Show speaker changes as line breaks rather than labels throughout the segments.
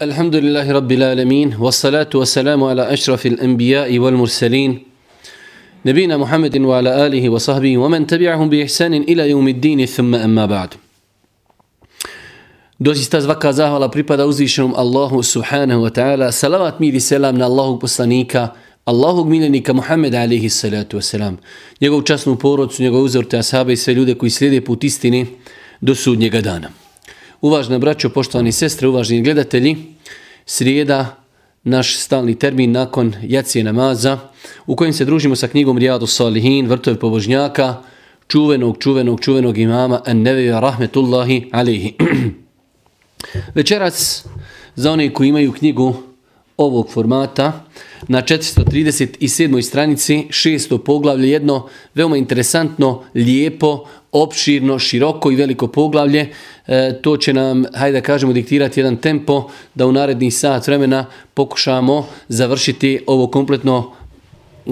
الحمد لله رب العالمين والصلاة والسلام على أشرف الأنبياء والمرسلين نبينا محمد وعلى آله وصحبه ومن تبعهم بإحسان إلى يوم الدين ثم أما بعد Doista svaka zahvala pripada uzvišenom Allahu subhanahu wa ta'ala. Salavat mir i selam na Allahog poslanika, Allahog miljenika Muhammeda alihi salatu wa salam. Njegov časnu porodcu, njegov uzorte ashabe i sve ljude koji slijede put istini do sudnjega dana. Uvažna braćo, poštovani sestre, uvažni gledatelji, srijeda, naš stalni termin nakon jacije namaza, u kojem se družimo sa knjigom Rijadu Salihin, vrtove pobožnjaka, čuvenog, čuvenog, čuvenog imama, en nevija rahmetullahi alihi. Večeras, za one koji imaju knjigu ovog formata, na 437. stranici, šesto poglavlje, jedno veoma interesantno, lijepo, opširno, široko i veliko poglavlje. E, to će nam, hajde da kažemo, diktirati jedan tempo da u narednih sat vremena pokušamo završiti ovo kompletno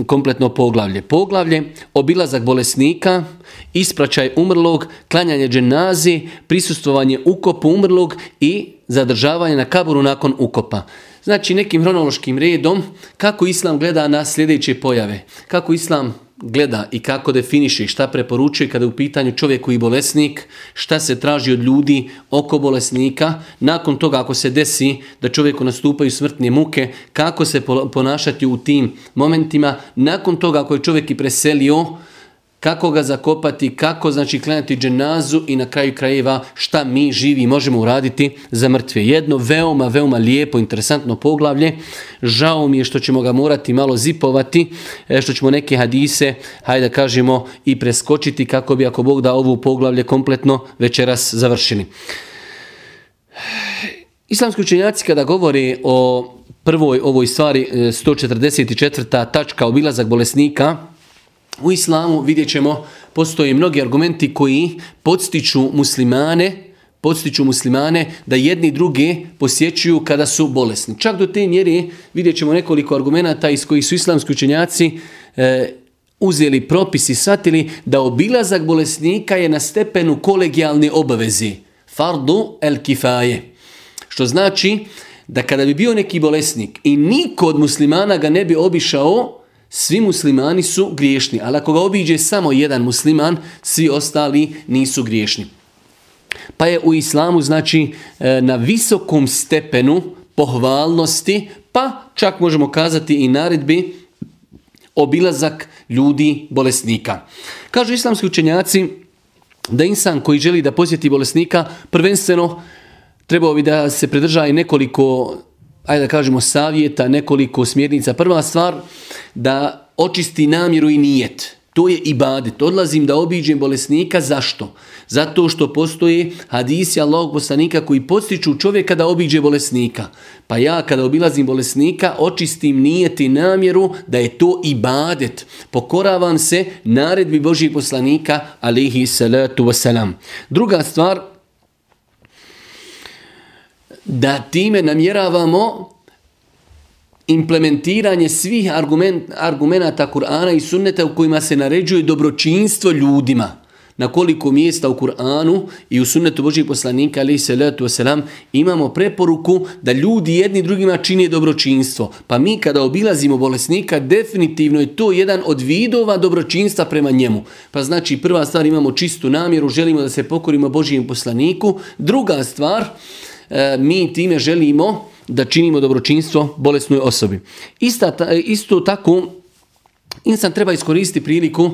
kompletno poglavlje. Poglavlje, obilazak bolesnika, ispraćaj umrlog, klanjanje dženazi, prisustvovanje ukopu umrlog i zadržavanje na kaburu nakon ukopa. Znači nekim hronološkim redom kako Islam gleda na sljedeće pojave. Kako Islam gleda i kako definiše šta preporučuje kada je u pitanju čovjek koji je bolesnik, šta se traži od ljudi oko bolesnika, nakon toga ako se desi da čovjeku nastupaju smrtne muke, kako se ponašati u tim momentima, nakon toga ako je čovjek i preselio, kako ga zakopati, kako znači klanjati dženazu i na kraju krajeva šta mi živi možemo uraditi za mrtve. Jedno veoma, veoma lijepo, interesantno poglavlje. Žao mi je što ćemo ga morati malo zipovati, e, što ćemo neke hadise, hajde da kažemo, i preskočiti kako bi ako Bog da ovu poglavlje kompletno večeras završili. Islamski učenjaci kada govori o prvoj ovoj stvari e, 144. Tačka obilazak bolesnika, U islamu vidjet ćemo, postoje mnogi argumenti koji podstiču muslimane, podstiču muslimane da jedni druge posjećuju kada su bolesni. Čak do te mjere vidjet ćemo nekoliko argumenta iz kojih su islamski učenjaci e, uzeli i satili da obilazak bolesnika je na stepenu kolegijalne obavezi. Fardu el kifaje. Što znači da kada bi bio neki bolesnik i niko od muslimana ga ne bi obišao, svi muslimani su griješni, ali ako ga obiđe samo jedan musliman, svi ostali nisu griješni. Pa je u islamu znači e, na visokom stepenu pohvalnosti, pa čak možemo kazati i naredbi obilazak ljudi bolesnika. Kažu islamski učenjaci da insan koji želi da posjeti bolesnika prvenstveno trebao bi da se pridrža i nekoliko ajde da kažemo, savjeta, nekoliko smjernica. Prva stvar, da očisti namjeru i nijet. To je ibadet. Odlazim da obiđem bolesnika. Zašto? Zato što postoje hadisi Allahog poslanika koji postiču čovjeka da obiđe bolesnika. Pa ja kada obilazim bolesnika, očistim nijeti i namjeru da je to ibadet. Pokoravam se naredbi Božih poslanika, alihi salatu wasalam. Druga stvar, da time namjeravamo implementiranje svih argument, argumenta Kur'ana i sunneta u kojima se naređuje dobročinstvo ljudima. Na koliko mjesta u Kur'anu i u sunnetu Božih poslanika, ali se letu wasalam, imamo preporuku da ljudi jedni drugima čine dobročinstvo. Pa mi kada obilazimo bolesnika, definitivno je to jedan od vidova dobročinstva prema njemu. Pa znači prva stvar imamo čistu namjeru, želimo da se pokorimo Božijem poslaniku. Druga stvar, E, mi time želimo da činimo dobročinstvo bolesnoj osobi. Ista, e, isto tako, insan treba iskoristiti priliku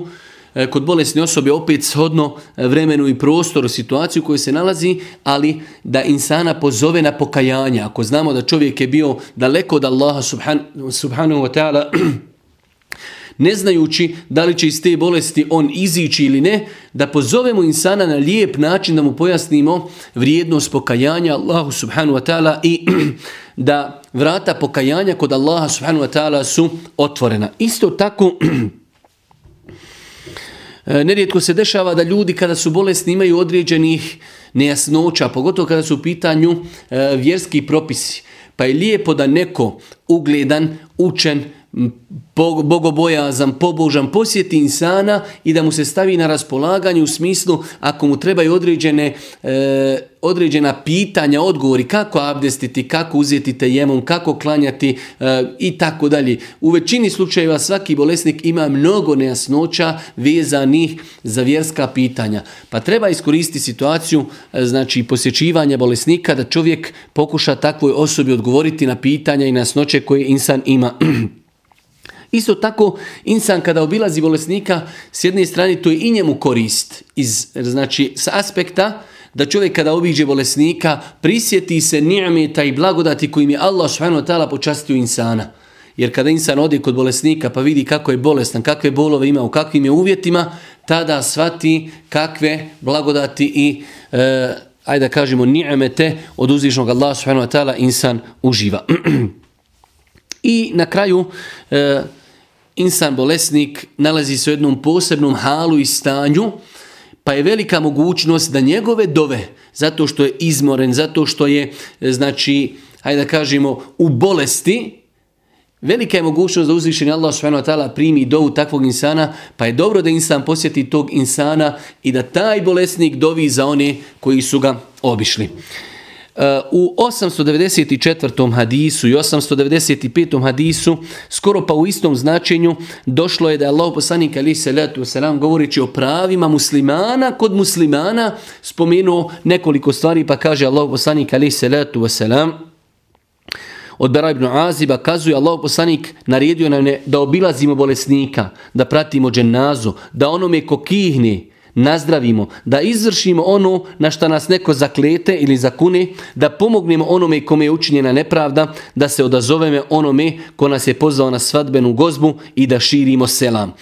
e, kod bolesne osobe opet shodno vremenu i prostoru, situaciju u kojoj se nalazi, ali da insana pozove na pokajanje. Ako znamo da čovjek je bio daleko od Allaha subhan, subhanahu wa ta'ala, ne znajući da li će iz te bolesti on izići ili ne, da pozovemo insana na lijep način da mu pojasnimo vrijednost pokajanja Allahu subhanu wa ta'ala i da vrata pokajanja kod Allaha subhanu wa ta'ala su otvorena. Isto tako, e, nerijetko se dešava da ljudi kada su bolesni imaju određenih nejasnoća, pogotovo kada su u pitanju e, vjerski propisi. Pa je lijepo da neko ugledan, učen, bogobojazan, pobožan, posjeti insana i da mu se stavi na raspolaganje u smislu ako mu trebaju određene, e, određena pitanja, odgovori kako abdestiti, kako uzeti tejemom, kako klanjati e, i tako dalje. U većini slučajeva svaki bolesnik ima mnogo nejasnoća vezanih za vjerska pitanja. Pa treba iskoristiti situaciju e, znači posjećivanja bolesnika da čovjek pokuša takvoj osobi odgovoriti na pitanja i nejasnoće koje insan ima. Isto tako, insan kada obilazi bolesnika, s jedne strane to je i njemu korist, iz, znači s aspekta da čovjek kada obiđe bolesnika prisjeti se nijameta i blagodati kojim je Allah subhanahu wa počastio insana. Jer kada insan odi kod bolesnika pa vidi kako je bolestan, kakve bolove ima, u kakvim je uvjetima, tada svati kakve blagodati i e, ajde da kažemo nijemete od uzvišnog Allah subhanahu wa ta'ala insan uživa. I na kraju e, insan bolesnik nalazi se u jednom posebnom halu i stanju, pa je velika mogućnost da njegove dove, zato što je izmoren, zato što je, e, znači, hajde da kažemo, u bolesti, velika je mogućnost da uzvišeni Allah s.w.t. primi dovu takvog insana, pa je dobro da insan posjeti tog insana i da taj bolesnik dovi za one koji su ga obišli. Eh, u 894. hadisu i 895. hadisu, skoro pa u istom značenju, došlo je da je Allah poslanik ali se letu selam govoreći o pravima muslimana kod muslimana spomenuo nekoliko stvari pa kaže Allah poslanik ali se letu selam od Bera ibn Aziba kazuje Allah poslanik naredio nam da obilazimo bolesnika, da pratimo dženazu, da onome ko kihne, nazdravimo, da izvršimo ono na što nas neko zaklete ili zakune, da pomognemo onome kome je učinjena nepravda, da se odazoveme onome ko nas je pozvao na svadbenu gozbu i da širimo selam.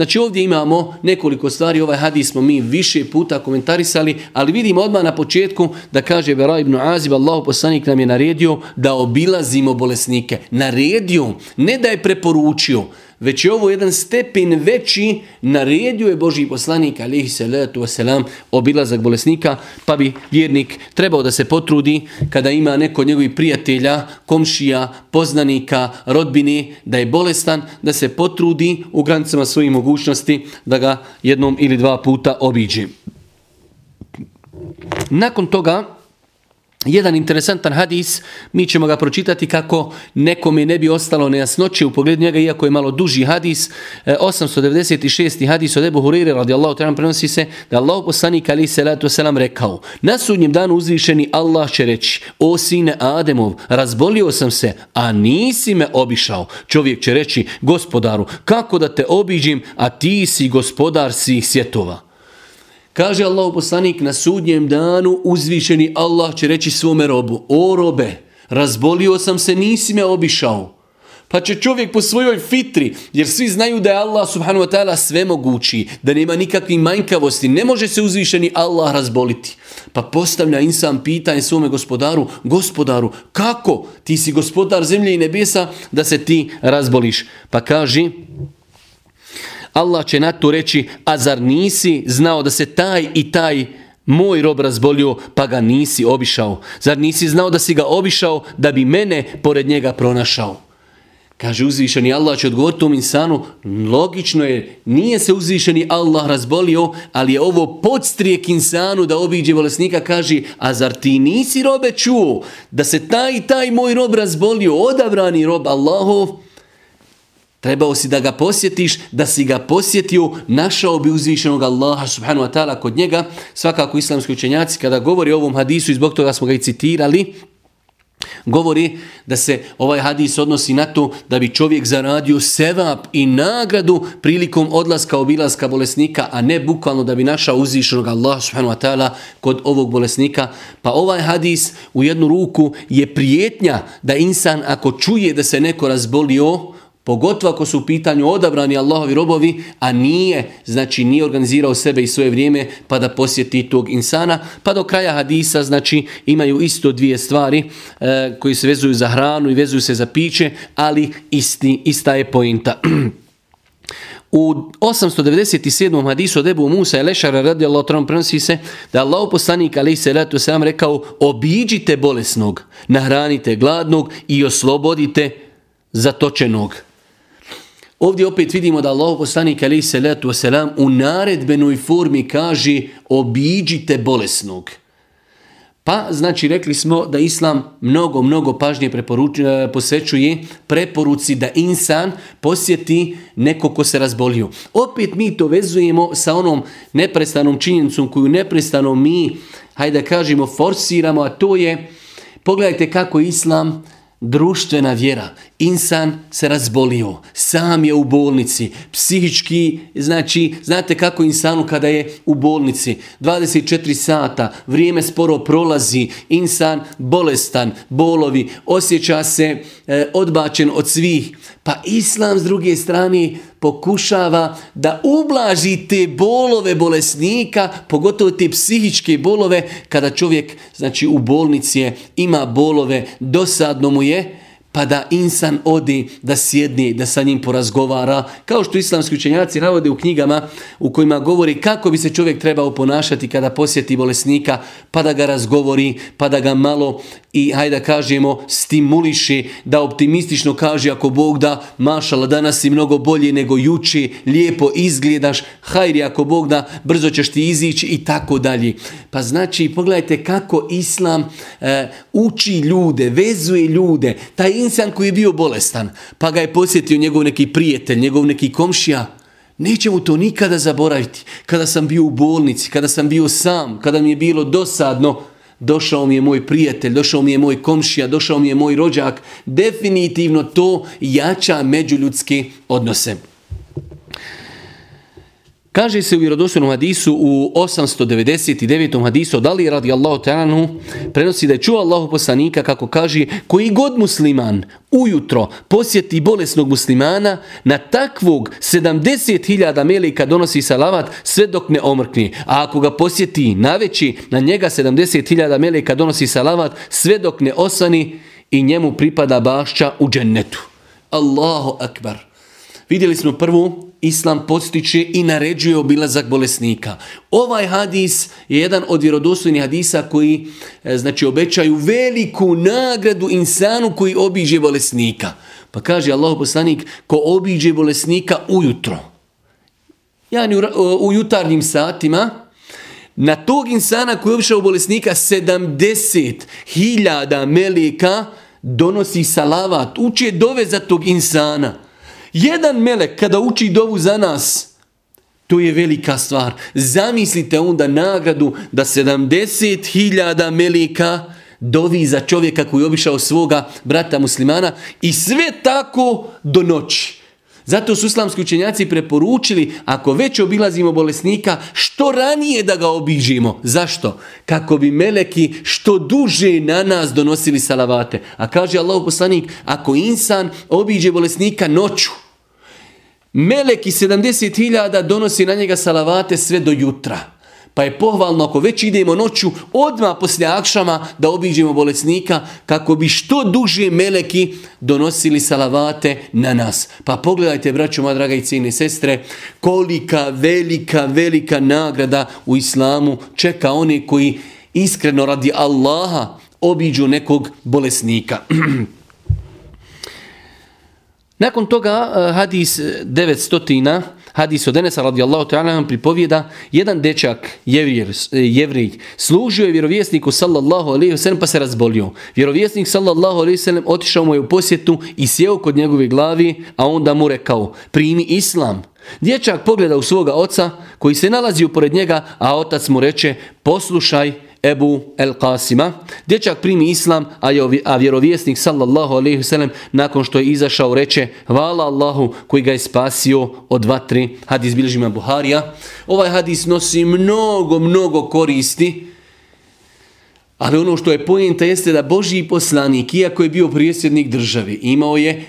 Znači ovdje imamo nekoliko stvari, ovaj hadis smo mi više puta komentarisali, ali vidimo odmah na početku da kaže Bera ibn Azib, Allah poslanik nam je naredio da obilazimo bolesnike. Naredio, ne da je preporučio već je ovo jedan stepen veći, naredio je Boži poslanik, alihi salatu wasalam, obilazak bolesnika, pa bi vjernik trebao da se potrudi kada ima neko njegovih prijatelja, komšija, poznanika, rodbine, da je bolestan, da se potrudi u granicama svojih mogućnosti da ga jednom ili dva puta obiđe. Nakon toga, jedan interesantan hadis, mi ćemo ga pročitati kako nekome ne bi ostalo nejasnoće u pogledu njega, iako je malo duži hadis. E, 896. Hadis od Ebu Hurire radijallahu ta'ala prenosi se da Allah poslanik ali salatu wasalam rekao na sudnjem danu uzvišeni Allah će reći o sine Ademov, razbolio sam se, a nisi me obišao. Čovjek će reći gospodaru, kako da te obiđim, a ti si gospodar svih svjetova. Kaže Allah poslanik na sudnjem danu uzvišeni Allah će reći svome robu, o robe, razbolio sam se, nisi me obišao. Pa će čovjek po svojoj fitri, jer svi znaju da je Allah subhanahu wa ta'ala sve mogući, da nema nikakvih manjkavosti, ne može se uzvišeni Allah razboliti. Pa postavlja insan pitanje svome gospodaru, gospodaru, kako ti si gospodar zemlje i nebesa da se ti razboliš? Pa kaže, Allah će na to reći, a zar nisi znao da se taj i taj moj rob razbolio, pa ga nisi obišao? Zar nisi znao da si ga obišao, da bi mene pored njega pronašao? Kaže uzvišeni Allah će odgovoriti tom insanu, logično je, nije se uzvišeni Allah razbolio, ali je ovo podstrijek insanu da obiđe bolesnika, kaže, a zar ti nisi robe čuo da se taj i taj moj rob razbolio, odabrani rob Allahov, Trebao si da ga posjetiš, da si ga posjetio, našao bi uzvišenog Allaha subhanahu wa ta'ala kod njega. Svakako islamski učenjaci kada govori o ovom hadisu i zbog toga smo ga i citirali, govori da se ovaj hadis odnosi na to da bi čovjek zaradio sevap i nagradu prilikom odlaska obilaska bolesnika, a ne bukvalno da bi našao uzvišenog Allaha subhanahu wa ta'ala kod ovog bolesnika. Pa ovaj hadis u jednu ruku je prijetnja da insan ako čuje da se neko razbolio, Pogotovo ako su u pitanju odabrani Allahovi robovi, a nije, znači nije organizirao sebe i svoje vrijeme pa da posjeti tog insana. Pa do kraja hadisa, znači imaju isto dvije stvari e, koji se vezuju za hranu i vezuju se za piće, ali isti, ista je pojinta. U 897. hadisu od Ebu Musa i Lešara radi Allah trom prenosi se da Allah poslanik ali se sam rekao obiđite bolesnog, nahranite gladnog i oslobodite zatočenog. Ovdje opet vidimo da Allah poslanik alaih salatu wasalam u naredbenoj formi kaže obiđite bolesnog. Pa, znači, rekli smo da Islam mnogo, mnogo pažnje e, posvećuje preporuci da insan posjeti neko ko se razbolio. Opet mi to vezujemo sa onom neprestanom činjenicom koju neprestano mi, hajde da kažemo, forsiramo, a to je, pogledajte kako Islam društvena vjera. Insan se razbolio, sam je u bolnici, psihički, znači, znate kako insanu kada je u bolnici, 24 sata, vrijeme sporo prolazi, insan bolestan, bolovi, osjeća se e, odbačen od svih. Pa Islam s druge strane pokušava da ublaži te bolove bolesnika, pogotovo te psihičke bolove, kada čovjek znači u bolnici je, ima bolove, dosadno mu je, pa da insan odi da sjedni, da sa njim porazgovara, kao što islamski učenjaci navode u knjigama u kojima govori kako bi se čovjek trebao ponašati kada posjeti bolesnika, pa da ga razgovori, pa da ga malo i hajde da kažemo stimuliši, da optimistično kaže ako Bog da mašala danas si mnogo bolje nego juči, lijepo izgledaš, hajri ako Bog da brzo ćeš ti izići i tako dalje. Pa znači pogledajte kako Islam e, uči ljude, vezuje ljude, taj insan koji je bio bolestan, pa ga je posjetio njegov neki prijatelj, njegov neki komšija, Neće mu to nikada zaboraviti. Kada sam bio u bolnici, kada sam bio sam, kada mi je bilo dosadno, došao mi je moj prijatelj, došao mi je moj komšija, došao mi je moj rođak. Definitivno to jača međuljudske odnose. Kaže se u vjerodostojnom hadisu u 899. hadisu od Ali radijallahu ta'anu prenosi da je čuo Allahu poslanika kako kaže koji god musliman ujutro posjeti bolesnog muslimana na takvog 70.000 melika donosi salavat sve dok ne omrkne. A ako ga posjeti naveći na njega 70.000 melika donosi salavat sve dok ne osani i njemu pripada bašća u džennetu. Allahu akbar. Vidjeli smo prvu Islam postiče i naređuje obilazak bolesnika. Ovaj hadis je jedan od vjerodostojnih hadisa koji e, znači obećaju veliku nagradu insanu koji obiđe bolesnika. Pa kaže Allah poslanik ko obiđe bolesnika ujutro. Ja u, u jutarnjim satima na tog insana koji je obišao bolesnika 70.000 melika donosi salavat, uče dove za tog insana. Jedan melek kada uči dovu za nas, to je velika stvar. Zamislite onda nagradu da 70.000 meleka dovi za čovjeka koji je obišao svoga brata muslimana i sve tako do noći. Zato su islamski učenjaci preporučili, ako već obilazimo bolesnika, što ranije da ga obiđimo. Zašto? Kako bi meleki što duže na nas donosili salavate. A kaže Allah poslanik, ako insan obiđe bolesnika noću, meleki 70.000 donosi na njega salavate sve do jutra. Pa je pohvalno ako već idemo noću, odmah poslije akšama da obiđemo bolesnika kako bi što duže meleki donosili salavate na nas. Pa pogledajte, braćo, moja draga i cijene sestre, kolika velika, velika nagrada u islamu čeka one koji iskreno radi Allaha obiđu nekog bolesnika. Nakon toga eh, hadis 900 hadis od Enesa radijallahu ta'ala pripovijeda jedan dečak jevrir, eh, jevrij služio je vjerovjesniku sallallahu alejhi ve sellem pa se razbolio. Vjerovjesnik sallallahu alejhi ve sellem otišao mu je u posjetu i sjeo kod njegove glavi, a onda mu rekao: "Primi islam." Dječak pogleda u svoga oca koji se nalazi pored njega, a otac mu reče: "Poslušaj, Ebu El Qasima. Dječak primi islam, a, je, a vjerovjesnik sallallahu alaihi wasallam nakon što je izašao reče hvala Allahu koji ga je spasio od vatri. Hadis bilježima Buharija. Ovaj hadis nosi mnogo, mnogo koristi. Ali ono što je pojenta jeste da Božji poslanik, iako je bio prijesjednik države, imao je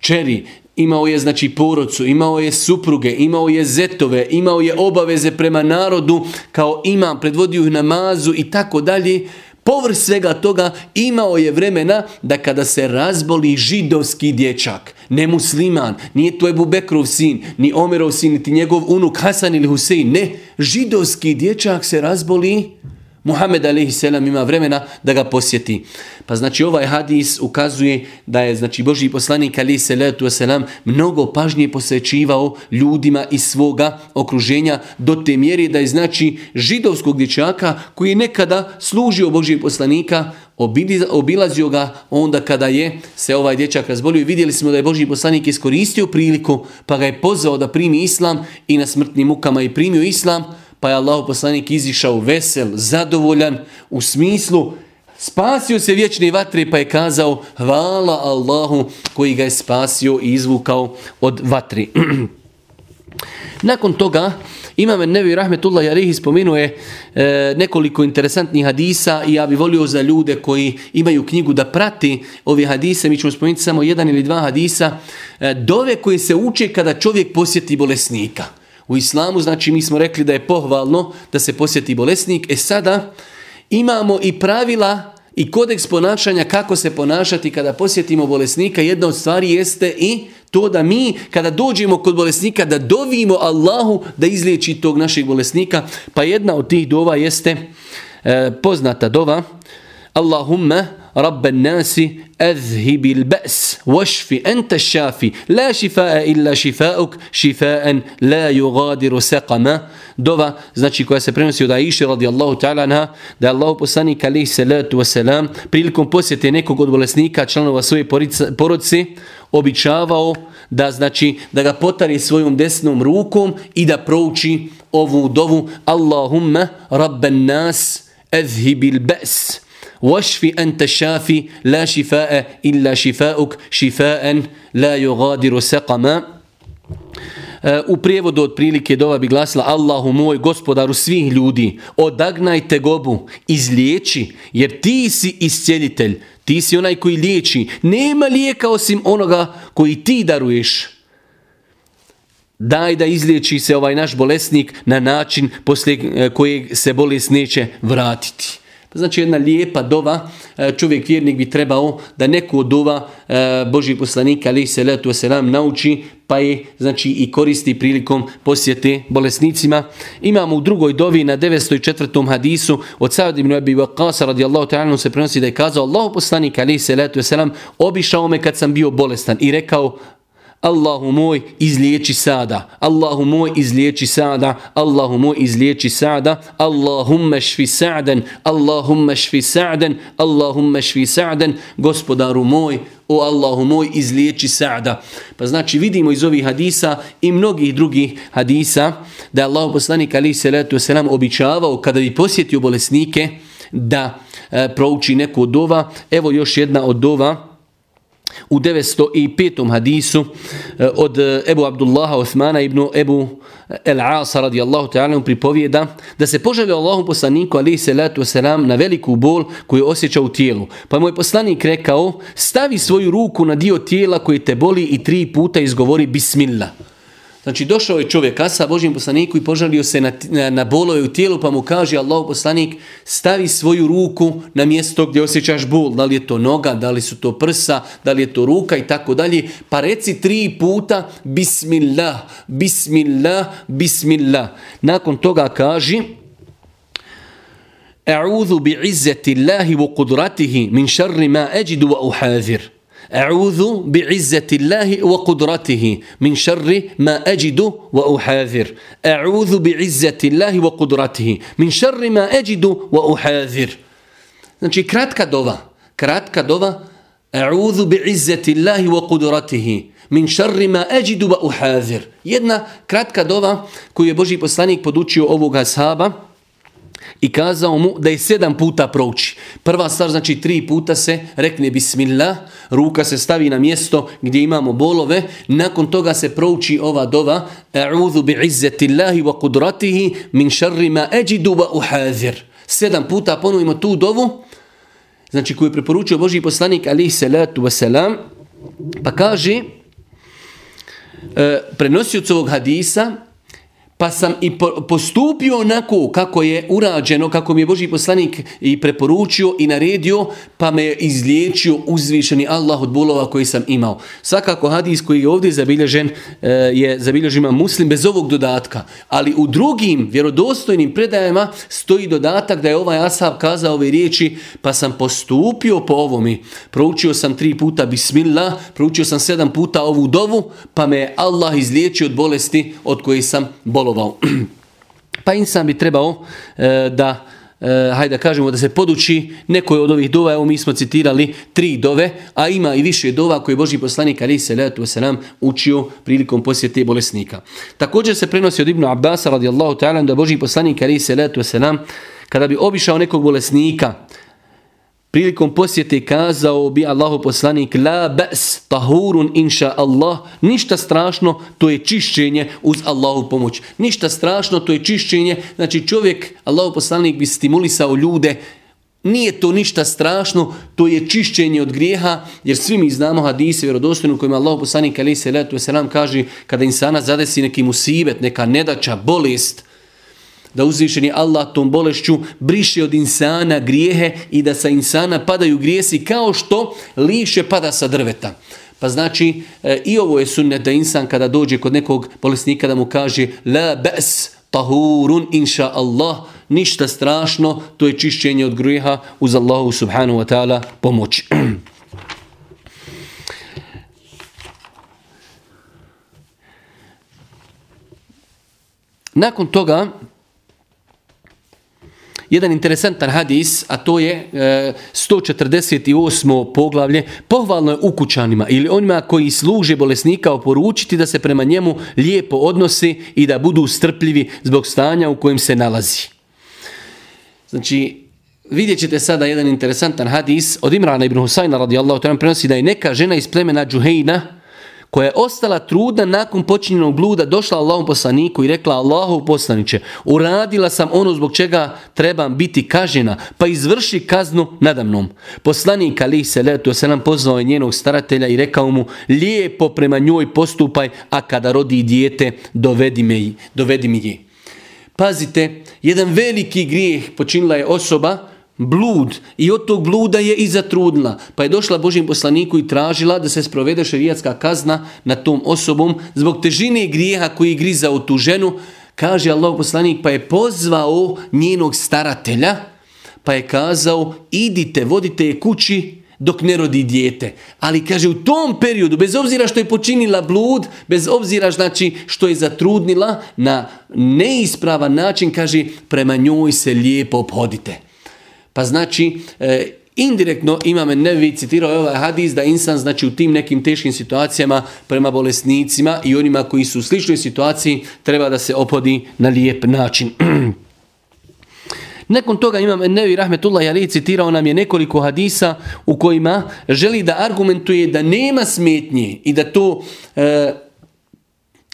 čeri, imao je znači porodcu, imao je supruge, imao je zetove, imao je obaveze prema narodu kao imam, predvodio ih namazu i tako dalje. Povr svega toga imao je vremena da kada se razboli židovski dječak, ne musliman, nije to Ebu Bekrov sin, ni Omerov sin, niti njegov unuk Hasan ili Husein, ne, židovski dječak se razboli, Muhammed a.s. ima vremena da ga posjeti. Pa znači ovaj hadis ukazuje da je znači Boži poslanik a.s. mnogo pažnje posvećivao ljudima iz svoga okruženja do te mjeri da je znači židovskog dječaka koji je nekada služio Božijeg poslanika obilazio ga onda kada je se ovaj dječak razbolio i vidjeli smo da je Boži poslanik iskoristio priliku pa ga je pozvao da primi islam i na smrtnim mukama i primio islam pa je Allah poslanik izišao vesel, zadovoljan u smislu spasio se vječne vatre pa je kazao hvala Allahu koji ga je spasio i izvukao od vatri. Nakon toga Imam Nevi Rahmetullah Jarihi spominuje e, nekoliko interesantnih hadisa i ja bih volio za ljude koji imaju knjigu da prati ove hadise, mi ćemo spomenuti samo jedan ili dva hadisa, e, dove koje se uče kada čovjek posjeti bolesnika. U islamu, znači mi smo rekli da je pohvalno da se posjeti bolesnik, e sada imamo i pravila i kodeks ponašanja kako se ponašati kada posjetimo bolesnika. Jedna od stvari jeste i to da mi kada dođemo kod bolesnika da dovimo Allahu da izliječi tog našeg bolesnika. Pa jedna od tih dova jeste e, poznata dova Allahumma رب الناس أذهب البأس واشف أنت الشافي لا شفاء إلا شفاءك شفاء لا يغادر سقما dova, znači koja se prenosi od Aisha radijallahu ta'ala anha, da je Allah poslanik alaihi salatu wasalam prilikom posjete nekog od bolesnika članova svoje porodice običavao da znači da ga potari svojom desnom rukom i da prouči ovu dovu Allahumma rabban nas azhibil ba's واشفي أنت الشافي لا شفاء إلا شفاءك شفاء لا يغادر سقما U prijevodu od prilike dova bi glasila Allahu moj gospodaru svih ljudi, odagnaj gobu, izliječi, jer ti si iscijelitelj, ti si onaj koji liječi. Nema lijeka osim onoga koji ti daruješ. Daj da izliječi se ovaj naš bolesnik na način poslije kojeg se bolest neće vratiti. Znači jedna lijepa dova, e, čovjek vjernik bi trebao da neku od dova e, Božih poslanika ali se letu selam nauči pa je znači i koristi prilikom posjete bolesnicima. Imamo u drugoj dovi na 904. hadisu od Sa'd ibn Abi Waqqas radijallahu ta'ala se prenosi da je kazao Allahu poslanik ali se letu selam obišao me kad sam bio bolestan i rekao Allahu moj izliječi sada. Allahu moj izliječi sada. Allahu moj izliječi sada. Allahumma šfi sa'den. Allahumma šfi sa'den. Allahumma šfi sa'den. Gospodaru moj, o Allahu moj izliječi sada. Pa znači vidimo iz ovih hadisa i mnogih drugih hadisa da je Allah poslanik ali salatu selam običavao kada bi posjetio bolesnike da e, prouči neku od dova. Evo još jedna od dova u 905. hadisu e, od e, Ebu Abdullaha Osmana ibn Ebu El Asa radijallahu ta'ala pripovijeda da se poželio Allahom poslaniku ali se wasalam selam na veliku bol koju osjeća u tijelu. Pa je moj poslanik rekao stavi svoju ruku na dio tijela koji te boli i tri puta izgovori Bismillah. Znači došao je čovjek sa Božim poslaniku i požalio se na, na, na bolove u tijelu pa mu kaže Allah poslanik stavi svoju ruku na mjesto gdje osjećaš bol. Da li je to noga, da li su to prsa, da li je to ruka i tako dalje. Pa reci tri puta Bismillah, Bismillah, Bismillah. Nakon toga kaže A'udhu bi izzati Allahi wa kudratihi min šarri ma eđidu wa uhazir. أعوذ بعزة الله وقدرته من شر ما أجد وأحاذر. أعوذ بعزة الله وقدرته من شر ما أجد وأحاذر. Znači kratka dova, kratka dova, أعوذ بعزة الله وقدرته من شر ما أجد وأحاذر. Jedna kratka dova koju je Boži poslanik podučio ovoga i kazao mu da je sedam puta prouči. Prva stvar znači tri puta se rekne bismillah, ruka se stavi na mjesto gdje imamo bolove, nakon toga se prouči ova dova A'udhu bi izzetillahi wa qudratihi min sharri ma ajidu wa uhazir. Sedam puta ponovimo tu dovu, znači koju je preporučio Boži poslanik alihi salatu wasalam, pa kaže e, prenosioc ovog hadisa pa sam i postupio onako kako je urađeno, kako mi je Boži poslanik i preporučio i naredio, pa me je izliječio uzvišeni Allah od bolova koji sam imao. Svakako hadis koji je ovdje zabilježen e, je zabilježen muslim bez ovog dodatka, ali u drugim vjerodostojnim predajama stoji dodatak da je ovaj Asab kazao ove riječi, pa sam postupio po ovomi. Proučio sam tri puta bismillah, proučio sam sedam puta ovu dovu, pa me je Allah izliječio od bolesti od koje sam bolovao. pa insan bi trebao e, da e, hajde da kažemo da se poduči nekoj od ovih dova, evo mi smo citirali tri dove, a ima i više dova koje je Boži poslanik ali Salatu Veselam učio prilikom posjete bolesnika. Također se prenosi od Ibnu Abbas radijallahu ta'ala da Boži poslanik ali Salatu Veselam kada bi obišao nekog bolesnika, prilikom posjete kazao bi Allahu poslanik la bas tahurun inša Allah. Ništa strašno to je čišćenje uz Allahu pomoć. Ništa strašno to je čišćenje. Znači čovjek Allahu poslanik bi stimulisao ljude. Nije to ništa strašno, to je čišćenje od grijeha, jer svi mi znamo hadise vjerodostojno kojima Allah poslanik ali salatu wasalam kaže kada insana zadesi neki musibet, neka nedača, bolest, da uzvišeni Allah tom bolešću briše od insana grijehe i da sa insana padaju grijesi kao što liše pada sa drveta. Pa znači e, i ovo je sunnet da insan kada dođe kod nekog bolesnika da mu kaže la bas tahurun inša Allah, ništa strašno, to je čišćenje od grijeha uz Allahu subhanahu wa ta'ala pomoć. Nakon toga jedan interesantan hadis, a to je e, 148. poglavlje, pohvalno je ukućanima ili onima koji služe bolesnika oporučiti da se prema njemu lijepo odnosi i da budu strpljivi zbog stanja u kojem se nalazi. Znači, vidjet ćete sada jedan interesantan hadis od Imrana ibn Husayna radijallahu ta'ala prenosi da je neka žena iz plemena Džuhejna, koja je ostala trudna nakon počinjenog bluda, došla Allahom poslaniku i rekla Allahov poslaniće, uradila sam ono zbog čega trebam biti kažena, pa izvrši kaznu nadamnom. Poslanik Ali se letu se nam pozvao je njenog staratelja i rekao mu, lijepo prema njoj postupaj, a kada rodi dijete, dovedi, me, dovedi mi je. Pazite, jedan veliki grijeh počinila je osoba blud i od tog bluda je i zatrudnila. Pa je došla Božim poslaniku i tražila da se sprovede šerijatska kazna na tom osobom zbog težine grijeha koji griza u tu ženu. Kaže Allah poslanik pa je pozvao njenog staratelja pa je kazao idite, vodite je kući dok ne rodi dijete. Ali kaže u tom periodu, bez obzira što je počinila blud, bez obzira znači što je zatrudnila na neispravan način, kaže prema njoj se lijepo obhodite. Pa znači, e, indirektno imam nevi citirao ovaj hadis da insan znači u tim nekim teškim situacijama prema bolesnicima i onima koji su u sličnoj situaciji treba da se opodi na lijep način. Nakon toga imam Nevi Rahmetullah Ali citirao nam je nekoliko hadisa u kojima želi da argumentuje da nema smetnje i da to e,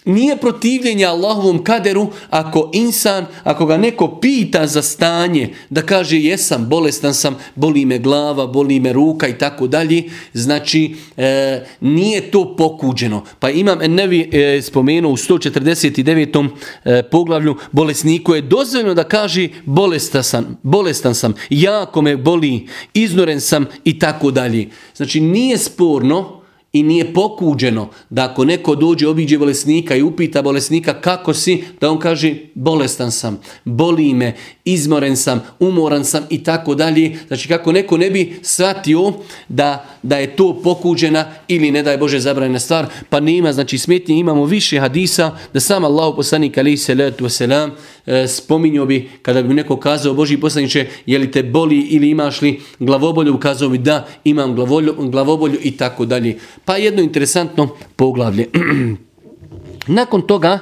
nije protivljenje Allahovom kaderu ako insan, ako ga neko pita za stanje, da kaže jesam, bolestan sam, boli me glava, boli me ruka i tako dalje, znači e, nije to pokuđeno. Pa imam Ennevi e, spomenuo u 149. E, poglavlju, bolesniku je dozvoljeno da kaže bolestan sam, bolestan sam, jako me boli, iznoren sam i tako dalje. Znači nije sporno, i nije pokuđeno da ako neko dođe obiđe bolesnika i upita bolesnika kako si, da on kaže bolestan sam, boli me, izmoren sam, umoran sam i tako dalje. Znači kako neko ne bi shvatio da, da je to pokuđena ili ne daj Bože zabranjena stvar, pa nema, znači smetnje imamo više hadisa da sam Allah poslanik ali salatu wasalam e, spominjao bi kada bi neko kazao Boži poslaniče je li te boli ili imaš li glavobolju, ukazao bi da imam glavolju, glavobolju i tako dalje. Pa jedno interesantno poglavlje. Nakon toga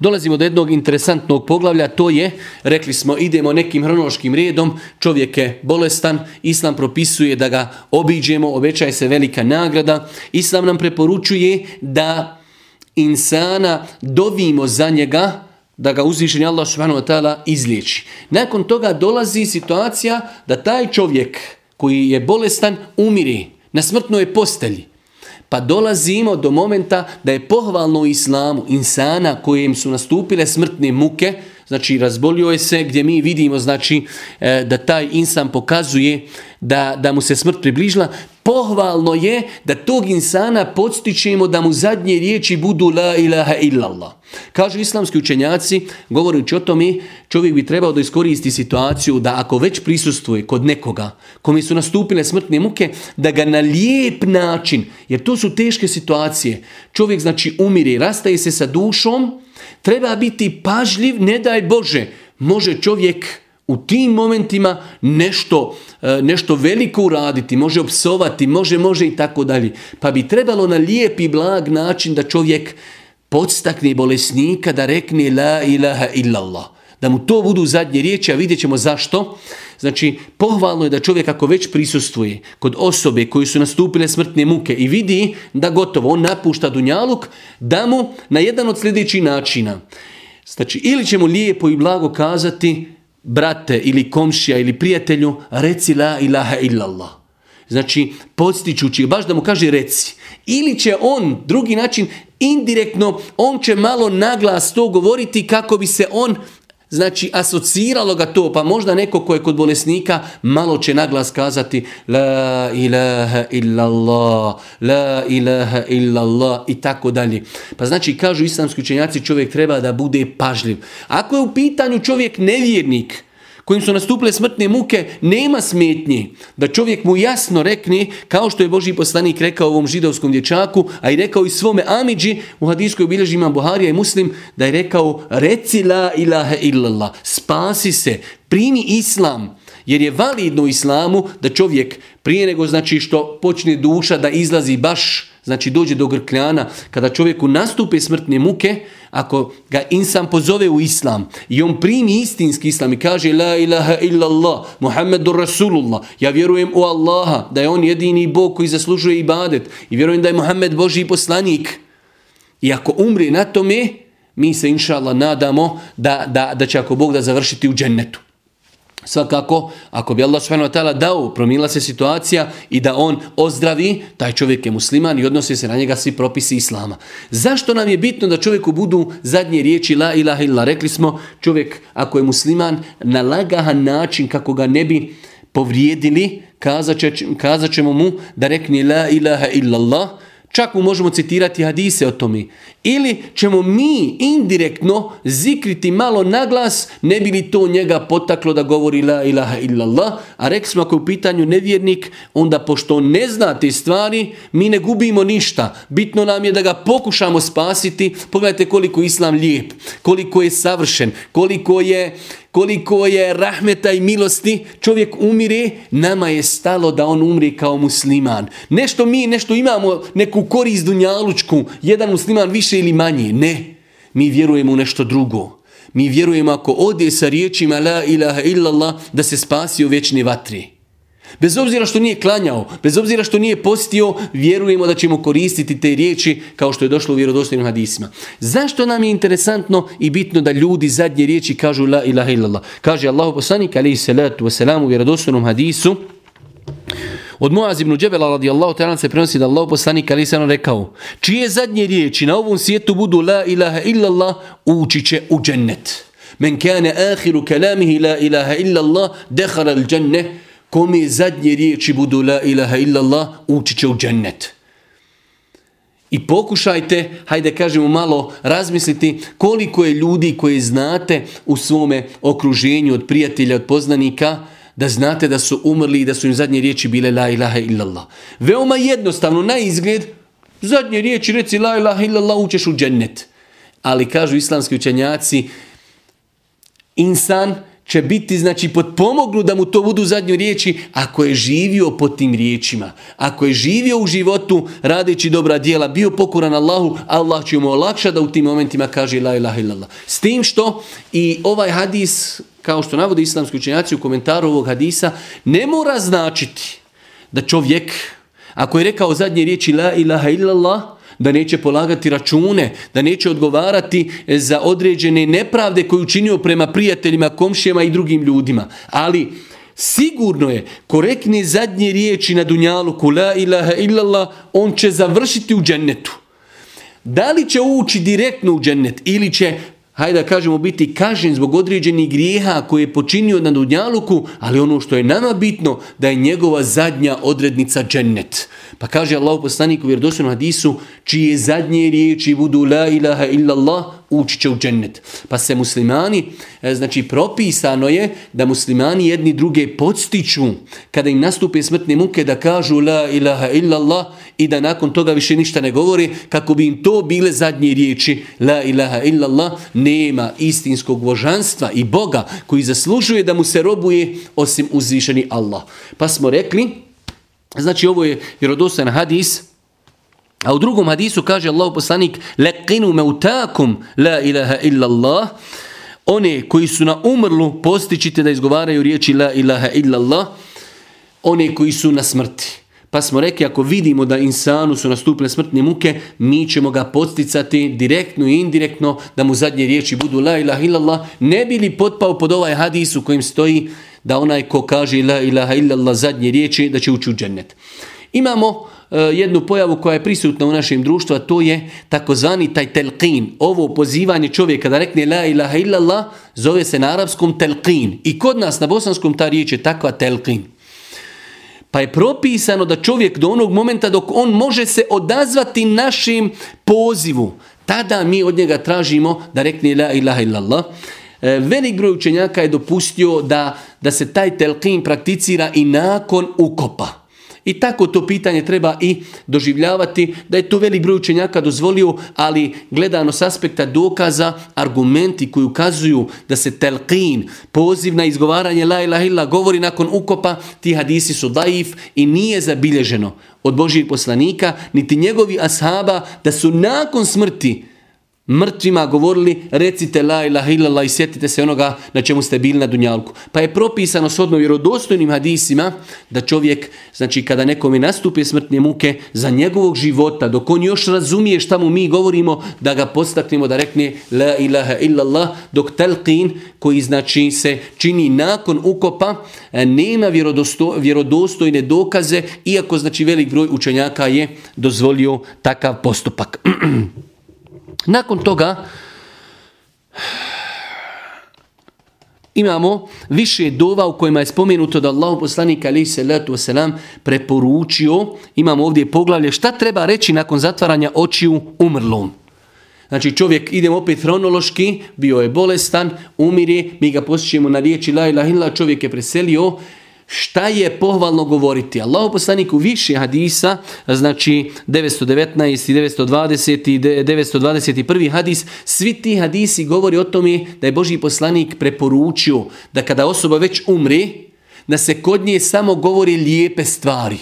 dolazimo do jednog interesantnog poglavlja, to je, rekli smo, idemo nekim hronološkim redom, čovjek je bolestan, Islam propisuje da ga obiđemo, obećaje se velika nagrada, Islam nam preporučuje da insana dovimo za njega, da ga uzvišeni Allah subhanahu wa ta'ala izliječi. Nakon toga dolazi situacija da taj čovjek koji je bolestan umiri na smrtnoj postelji. Pa dolazimo do momenta da je pohvalno u islamu insana kojem su nastupile smrtne muke, znači razbolio je se gdje mi vidimo znači e, da taj insan pokazuje da, da mu se smrt približila, pohvalno je da tog insana podstičemo da mu zadnje riječi budu la ilaha illallah. Kažu islamski učenjaci, govoreći o tome, čovjek bi trebao da iskoristi situaciju da ako već prisustuje kod nekoga kome su nastupile smrtne muke, da ga na lijep način, jer to su teške situacije, čovjek znači umire, rastaje se sa dušom, treba biti pažljiv, ne daj Bože, može čovjek u tim momentima nešto, e, nešto veliko uraditi, može opsovati, može, može i tako dalje. Pa bi trebalo na lijep i blag način da čovjek podstakne bolesnika da rekne la ilaha illallah. Da mu to budu zadnje riječi, a vidjet ćemo zašto. Znači, pohvalno je da čovjek ako već prisustuje kod osobe koji su nastupile smrtne muke i vidi da gotovo on napušta dunjaluk, da mu na jedan od sljedećih načina. Znači, ili ćemo lijepo i blago kazati brate ili komšija ili prijatelju, reci la ilaha illallah. Znači, podstičući, baš da mu kaže reci. Ili će on, drugi način, indirektno, on će malo naglas to govoriti kako bi se on Znači, asociralo ga to, pa možda neko ko je kod bolesnika malo će naglas kazati La ilaha illallah, la ilaha illallah i tako dalje. Pa znači, kažu islamski učenjaci, čovjek treba da bude pažljiv. Ako je u pitanju čovjek nevjernik, kojim su nastupile smrtne muke, nema smetnje da čovjek mu jasno rekne, kao što je Boži poslanik rekao ovom židovskom dječaku, a i rekao i svome Amidži, u hadijskoj obilježi imam Buharija i Muslim, da je rekao, reci la ilaha illallah, spasi se, primi islam, jer je validno u islamu da čovjek prije nego znači što počne duša da izlazi baš znači dođe do grkljana, kada čovjeku nastupe smrtne muke, ako ga insan pozove u islam i on primi istinski islam i kaže la ilaha illallah, Muhammedur Rasulullah, ja vjerujem u Allaha, da je on jedini Bog koji zaslužuje ibadet i vjerujem da je Muhammed Boži poslanik. I ako umri na tome, mi se inša Allah nadamo da, da, da će ako Bog da završiti u džennetu. Svakako, ako bi Allah subhanahu wa ta'ala dao, promila se situacija i da on ozdravi, taj čovjek je musliman i odnosi se na njega svi propisi Islama. Zašto nam je bitno da čovjeku budu zadnje riječi la ilaha illa? Rekli smo, čovjek ako je musliman, na lagahan način kako ga ne bi povrijedili, kazat, će, kazat ćemo mu da rekne la ilaha illallah, Čak mu možemo citirati hadise o tome. Ili ćemo mi indirektno zikriti malo naglas, ne bi li to njega potaklo da govori la ilaha illallah, a rekli smo ako je u pitanju nevjernik, onda pošto ne zna te stvari, mi ne gubimo ništa. Bitno nam je da ga pokušamo spasiti. Pogledajte koliko je islam lijep, koliko je savršen, koliko je koliko je rahmeta i milosti, čovjek umire, nama je stalo da on umri kao musliman. Nešto mi, nešto imamo, neku korist dunjalučku, jedan musliman više ili manje. Ne, mi vjerujemo u nešto drugo. Mi vjerujemo ako ode sa riječima la ilaha illallah da se spasi u vječne vatri. Bez obzira što nije klanjao, bez obzira što nije postio, vjerujemo da ćemo koristiti te riječi kao što je došlo u vjerodostojnim hadisima. Zašto nam je interesantno i bitno da ljudi zadnje riječi kažu la ilaha illallah? Kaže Allahu poslanik alaihi salatu wasalam u vjerodostojnom hadisu od Muaz ibn Džebela radijallahu ta'ala se prenosi da Allahu poslanik ali sam rekao čije zadnje riječi na ovom svijetu budu la ilaha illallah ući će u džennet. Men kane ahiru kalamihi la ilaha illallah dehala al džennet kome zadnje riječi budu la ilaha illallah, ući će u džennet. I pokušajte, hajde kažemo malo, razmisliti koliko je ljudi koje znate u svome okruženju od prijatelja, od poznanika, da znate da su umrli i da su im zadnje riječi bile la ilaha illallah. Veoma jednostavno, na izgled, zadnje riječi reci la ilaha illallah, ućeš u džennet. Ali kažu islamski učenjaci, insan, će biti znači potpomognu da mu to budu zadnje riječi ako je živio po tim riječima. Ako je živio u životu radeći dobra dijela, bio pokoran Allahu, Allah će mu olakšati da u tim momentima kaže la ilaha illallah. S tim što i ovaj hadis, kao što navode islamski učenjaci u komentaru ovog hadisa, ne mora značiti da čovjek, ako je rekao zadnje riječi la ilaha illallah, da neće polagati račune, da neće odgovarati e, za određene nepravde koje učinio prema prijateljima, komšijama i drugim ljudima. Ali sigurno je korektne zadnje riječi na dunjalu la ilaha illallah, on će završiti u džennetu. Da li će ući direktno u džennet ili će hajde da kažemo, biti kažen zbog određenih grijeha koje je počinio na Dunjaluku, ali ono što je nama bitno, da je njegova zadnja odrednica džennet. Pa kaže Allah poslanik u vjerodostojnom hadisu, čije zadnje riječi budu la ilaha illallah, ući će u džennet. Pa se muslimani, e, znači propisano je da muslimani jedni druge podstiču kada im nastupe smrtne muke da kažu la ilaha illallah i da nakon toga više ništa ne govori kako bi im to bile zadnje riječi la ilaha illallah nema istinskog božanstva i Boga koji zaslužuje da mu se robuje osim uzvišeni Allah. Pa smo rekli, znači ovo je vjerodostojan hadis, a u drugom hadisu kaže Allah poslanik laqinu meutakum la ilaha illallah one koji su na umrlu postičite da izgovaraju riječi la ilaha illallah one koji su na smrti pa smo rekli, ako vidimo da insanu su nastupile smrtne muke, mi ćemo ga posticati direktno i indirektno da mu zadnje riječi budu la ilaha illallah. Ne bi li potpao pod ovaj hadis u kojim stoji da onaj ko kaže la ilaha illallah zadnje riječi, da će ući u džennet. Imamo E, jednu pojavu koja je prisutna u našem društvu, a to je takozvani taj telqin. Ovo pozivanje čovjeka da rekne la ilaha illallah zove se na arapskom telqin. I kod nas na bosanskom ta riječ je takva telqin. Pa je propisano da čovjek do onog momenta dok on može se odazvati našim pozivu, tada mi od njega tražimo da rekne la ilaha illallah. E, velik broj učenjaka je dopustio da, da se taj telqin prakticira i nakon ukopa. I tako to pitanje treba i doživljavati da je to velik broj učenjaka dozvolio, ali gledano s aspekta dokaza, argumenti koji ukazuju da se telqin, poziv na izgovaranje la ilaha illa govori nakon ukopa, ti hadisi su daif i nije zabilježeno od Božijeg poslanika, niti njegovi ashaba da su nakon smrti mrtvima govorili recite la ilaha illallah i sjetite se onoga na čemu ste bili na dunjalku. Pa je propisano s vjerodostojnim hadisima da čovjek, znači kada nekome nastupe smrtne muke za njegovog života, dok on još razumije šta mu mi govorimo, da ga postaknemo da rekne la ilaha illallah, dok telqin koji znači se čini nakon ukopa, e, nema vjerodosto, vjerodostojne dokaze, iako znači velik broj učenjaka je dozvolio takav postupak. Nakon toga imamo više dova u kojima je spomenuto da Allah poslanik ali se letu selam preporučio, imamo ovdje poglavlje šta treba reći nakon zatvaranja očiju umrlom. Znači čovjek, idemo opet hronološki, bio je bolestan, umire, mi ga posjećemo na riječi la ilaha illa, čovjek je preselio, šta je pohvalno govoriti. Allah poslanik u više hadisa, znači 919 i 920 i 921 hadis, svi ti hadisi govori o tome da je Boži poslanik preporučio da kada osoba već umre, da se kod nje samo govori lijepe stvari.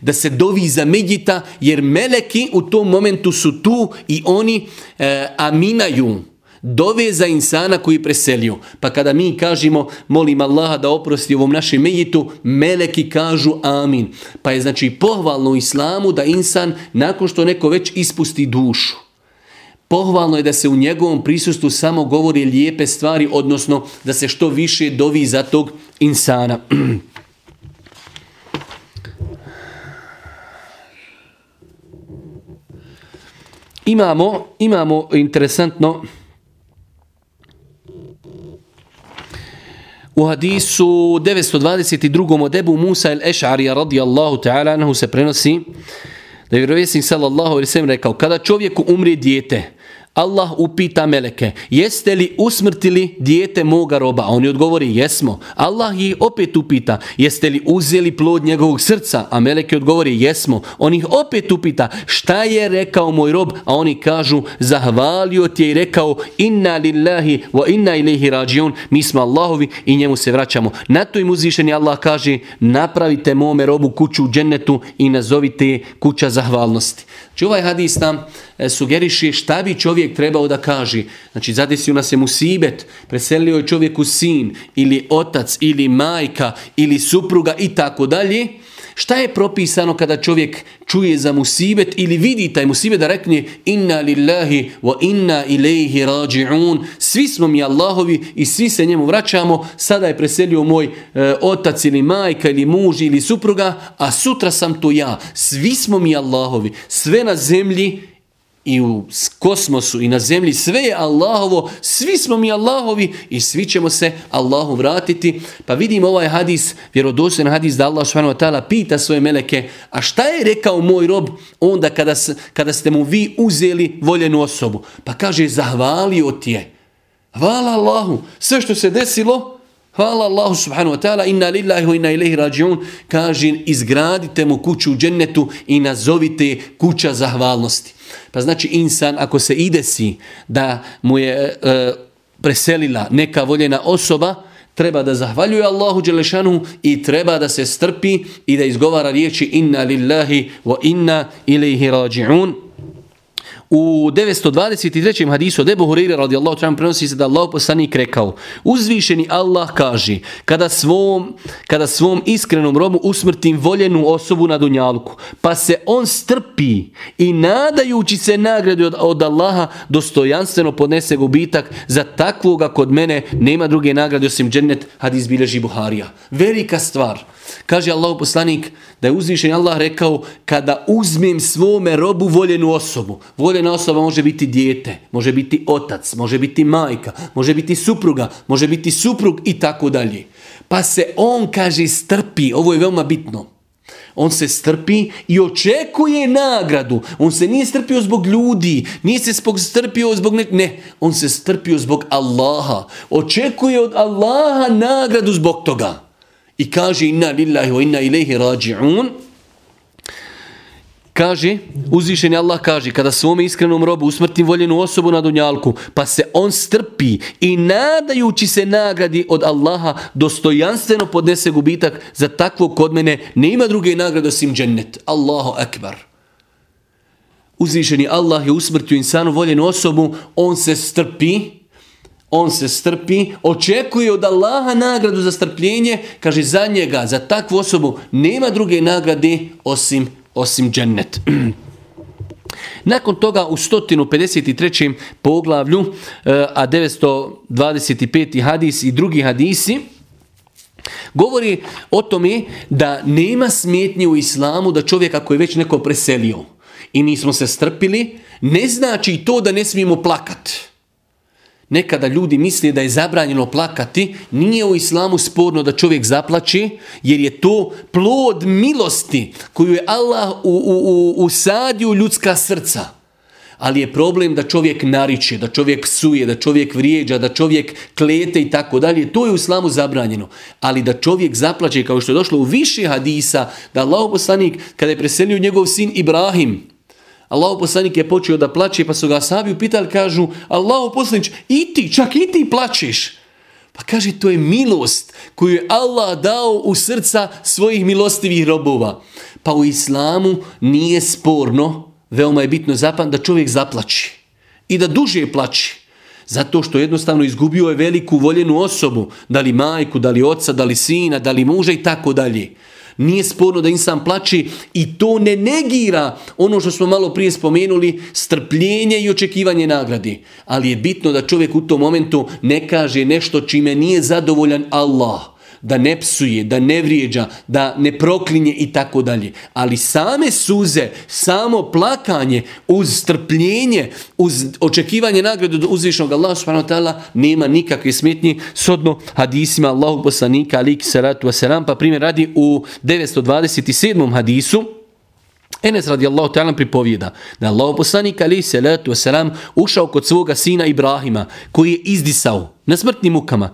Da se dovi za medjita, jer meleki u tom momentu su tu i oni e, aminaju dove za insana koji preselio. Pa kada mi kažemo, molim Allaha da oprosti ovom našem mejitu, meleki kažu amin. Pa je znači pohvalno u islamu da insan, nakon što neko već ispusti dušu, pohvalno je da se u njegovom prisustvu samo govori lijepe stvari, odnosno da se što više dovi za tog insana. imamo, imamo interesantno U hadisu 922. od Ebu Musa el-Eš'arija radijallahu ta'ala anhu se prenosi da je vjerovjesnik sallallahu alaihi sallam rekao kada čovjeku umri dijete, Allah upita meleke, jeste li usmrtili dijete moga roba? A oni odgovori, jesmo. Allah ih opet upita, jeste li uzeli plod njegovog srca? A meleke odgovori, jesmo. On ih opet upita, šta je rekao moj rob? A oni kažu, zahvalio ti je i rekao, inna lillahi wa inna ilihi rađion, mi smo Allahovi i njemu se vraćamo. Na to im uzvišeni Allah kaže, napravite mome robu kuću u džennetu i nazovite kuća zahvalnosti. Znači ovaj hadis nam E, sugeriše šta bi čovjek trebao da kaže. Znači zadesio nas je musibet, preselio je čovjeku sin ili otac ili majka ili supruga i tako dalje. Šta je propisano kada čovjek čuje za musibet ili vidi taj musibet da rekne inna lillahi wa inna ilaihi rađi'un. Svi smo mi Allahovi i svi se njemu vraćamo. Sada je preselio moj e, otac ili majka ili muž ili supruga, a sutra sam to ja. Svi smo mi Allahovi. Sve na zemlji i u kosmosu i na zemlji sve je Allahovo, svi smo mi Allahovi i svi ćemo se Allahu vratiti. Pa vidimo ovaj hadis, vjerodostojan hadis da Allah subhanahu wa ta'ala pita svoje meleke, a šta je rekao moj rob onda kada, kada ste mu vi uzeli voljenu osobu? Pa kaže, zahvalio ti je. Hvala Allahu. Sve što se desilo, Hvala Allahu subhanahu wa ta'ala, inna lillahi wa inna ilaihi rađiun, kaže, izgradite mu kuću u džennetu i nazovite kuća zahvalnosti. Pa znači insan ako se ide si da mu je e, preselila neka voljena osoba, treba da zahvaljuje Allahu Đelešanu i treba da se strpi i da izgovara riječi inna lillahi wa inna ilaihi rađiun. U 923. hadisu od Ebu Hurire radijallahu ta'ala prenosi se da Allah poslanik rekao uzvišeni Allah kaže kada svom, kada svom iskrenom robu usmrtim voljenu osobu na dunjalku pa se on strpi i nadajući se nagradu od, od Allaha dostojanstveno podnese gubitak za takvoga kod mene nema druge nagrade osim džennet hadis bilježi Buharija. Velika stvar. Kaže Allah poslanik da je uzvišen Allah rekao kada uzmem svome robu voljenu osobu. Voljena osoba može biti dijete, može biti otac, može biti majka, može biti supruga, može biti suprug i tako dalje. Pa se on kaže strpi, ovo je veoma bitno. On se strpi i očekuje nagradu. On se nije strpio zbog ljudi, nije se strpio zbog nek... Ne, on se strpio zbog Allaha. Očekuje od Allaha nagradu zbog toga i kaže inna lillahi wa inna ilaihi rađi'un, Kaže, uzvišeni Allah kaže, kada svome iskrenom robu usmrtim voljenu osobu na dunjalku, pa se on strpi i nadajući se nagradi od Allaha, dostojanstveno podnese gubitak za takvog kod mene, ne ima druge nagrade osim džennet. Allahu akbar. Uzvišeni Allah je usmrtio insanu voljenu osobu, on se strpi, on se strpi, očekuje od Allaha nagradu za strpljenje, kaže za njega, za takvu osobu, nema druge nagrade osim, osim džennet. Nakon toga u 153. poglavlju, eh, a 925. hadis i drugi hadisi, govori o tome da nema smetnje u islamu da čovjek ako je već neko preselio i nismo se strpili, ne znači to da ne smijemo plakati. Nekada ljudi misle da je zabranjeno plakati, nije u islamu sporno da čovjek zaplači, jer je to plod milosti koju je Allah u, u, u, usadio u ljudska srca. Ali je problem da čovjek nariče, da čovjek psuje, da čovjek vrijeđa, da čovjek klete i tako dalje. To je u islamu zabranjeno. Ali da čovjek zaplače, kao što je došlo u više hadisa, da Allah poslanik, kada je preselio njegov sin Ibrahim, Allahu poslanik je počeo da plače, pa su ga sahabi upitali, kažu, Allahu poslanić, i ti, čak i ti plačeš. Pa kaže, to je milost koju je Allah dao u srca svojih milostivih robova. Pa u islamu nije sporno, veoma je bitno zapam, da čovjek zaplači i da duže plaći. Zato što jednostavno izgubio je veliku voljenu osobu, da li majku, da li oca, da li sina, da li muža i tako dalje. Nije sporno da insan plači i to ne negira ono što smo malo prije spomenuli, strpljenje i očekivanje nagrade. Ali je bitno da čovjek u tom momentu ne kaže nešto čime nije zadovoljan Allah da ne psuje, da ne vrijeđa, da ne proklinje i tako dalje. Ali same suze, samo plakanje uz strpljenje, uz očekivanje nagrade do uzvišnog Allaha subhanahu wa ta'ala nema nikakve smetnje sodno hadisima Allahu poslanika aliki salatu wasalam. Pa primjer radi u 927. hadisu Enes radijallahu ta'ala pripovijeda da Allah poslanik ali salatu wasalam ušao kod svoga sina Ibrahima koji je izdisao na smrtnim mukama.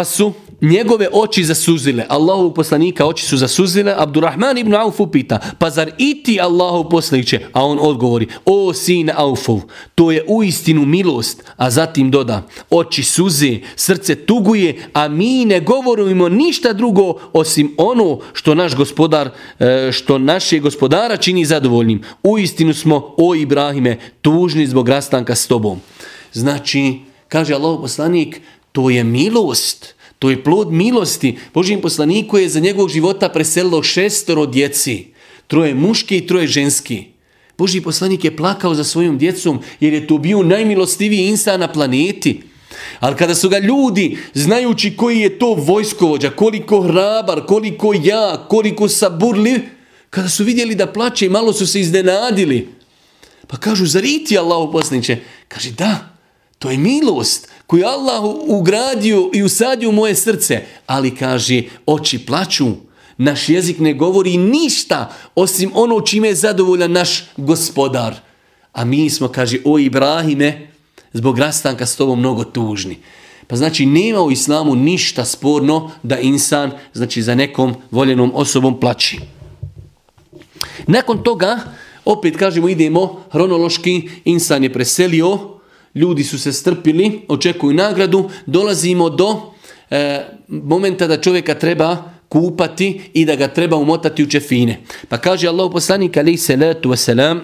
Pa su njegove oči zasuzile. Allahu poslanika oči su zasuzile. Abdurrahman ibn Auf upita, pa zar i ti Allahu poslaniće? A on odgovori, o sin Aufov, to je u istinu milost. A zatim doda, oči suze, srce tuguje, a mi ne govorimo ništa drugo osim ono što naš gospodar, e, što naše gospodara čini zadovoljnim. U istinu smo, o Ibrahime, tužni zbog rastanka s tobom. Znači, kaže Allah poslanik, to je milost To je plod milosti. Božijem poslaniku je za njegovog života preselilo šestoro djeci. Troje muški i troje ženski. Boži poslanik je plakao za svojom djecom jer je to bio najmilostiviji insan na planeti. Ali kada su ga ljudi, znajući koji je to vojskovođa, koliko hrabar, koliko ja, koliko saburli, kada su vidjeli da plaće, malo su se iznenadili. Pa kažu, zar i ti Allah poslaniće? Kaže, da, to je milost koju Allah ugradio i usadio u moje srce. Ali kaže, oči plaću, naš jezik ne govori ništa osim ono čime je zadovoljan naš gospodar. A mi smo, kaže, o Ibrahime, zbog rastanka s tobom mnogo tužni. Pa znači nema u islamu ništa sporno da insan znači za nekom voljenom osobom plaći. Nakon toga, opet kažemo idemo hronološki, insan je preselio, ljudi su se strpili, očekuju nagradu, dolazimo do e, momenta da čovjeka treba kupati i da ga treba umotati u čefine. Pa kaže Allah poslanik alaih salatu wasalam,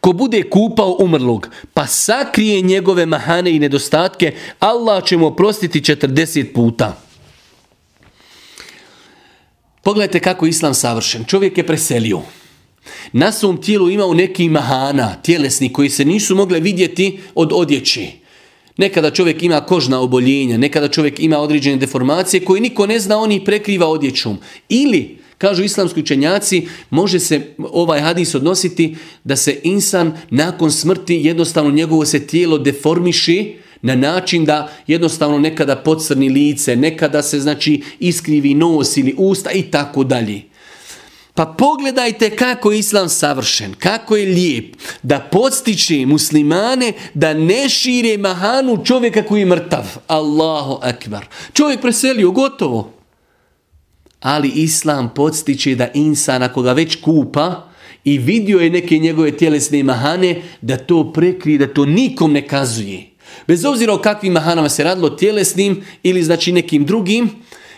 Ko bude kupao umrlog, pa sakrije njegove mahane i nedostatke, Allah će mu oprostiti 40 puta. Pogledajte kako je islam savršen. Čovjek je preselio. Na svom tijelu imao neki mahana, tjelesni, koji se nisu mogle vidjeti od odjeći. Nekada čovjek ima kožna oboljenja, nekada čovjek ima određene deformacije koje niko ne zna, on ih prekriva odjećom. Ili Kažu islamski učenjaci, može se ovaj hadis odnositi da se insan nakon smrti jednostavno njegovo se tijelo deformiši na način da jednostavno nekada pocrni lice, nekada se znači iskrivi nos ili usta i tako dalje. Pa pogledajte kako je islam savršen, kako je lijep da podstiče muslimane da ne šire mahanu čovjeka koji je mrtav. Allahu akbar. Čovjek preselio, gotovo ali islam podstiče da insan ako ga već kupa i vidio je neke njegove tjelesne mahane, da to prekrije, da to nikom ne kazuje. Bez obzira o kakvim mahanama se radilo, tjelesnim ili znači nekim drugim,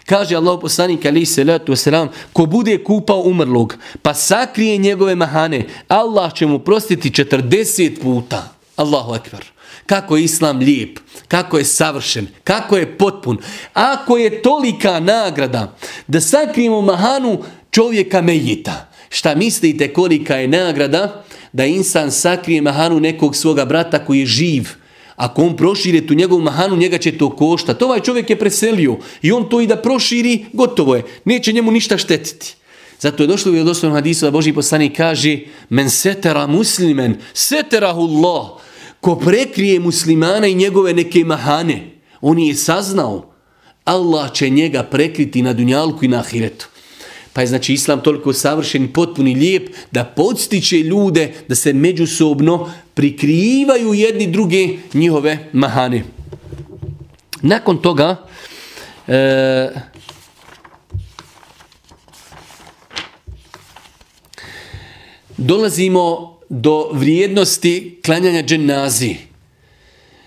kaže Allah poslanik ali se letu selam, ko bude kupao umrlog, pa sakrije njegove mahane, Allah će mu prostiti 40 puta. Allahu akbar. Kako je islam lijep, kako je savršen, kako je potpun. Ako je tolika nagrada da sakrijemo mahanu čovjeka mejita, šta mislite kolika je nagrada da insan sakrije mahanu nekog svoga brata koji je živ, Ako on proširi tu njegovu mahanu, njega će to koštati. Ovaj čovjek je preselio i on to i da proširi, gotovo je. Neće njemu ništa štetiti. Zato je došlo u vjerodostojnom hadisu da Boži poslanik kaže men setera muslimen, seterahu Allah. Ko prekrije muslimana i njegove neke mahane, on je saznao, Allah će njega prekriti na dunjalku i na ahiretu. Pa je znači islam toliko savršen, potpun i lijep da podstiče ljude da se međusobno prikrivaju jedni druge njihove mahane. Nakon toga e, dolazimo do vrijednosti klanjanja dženazi.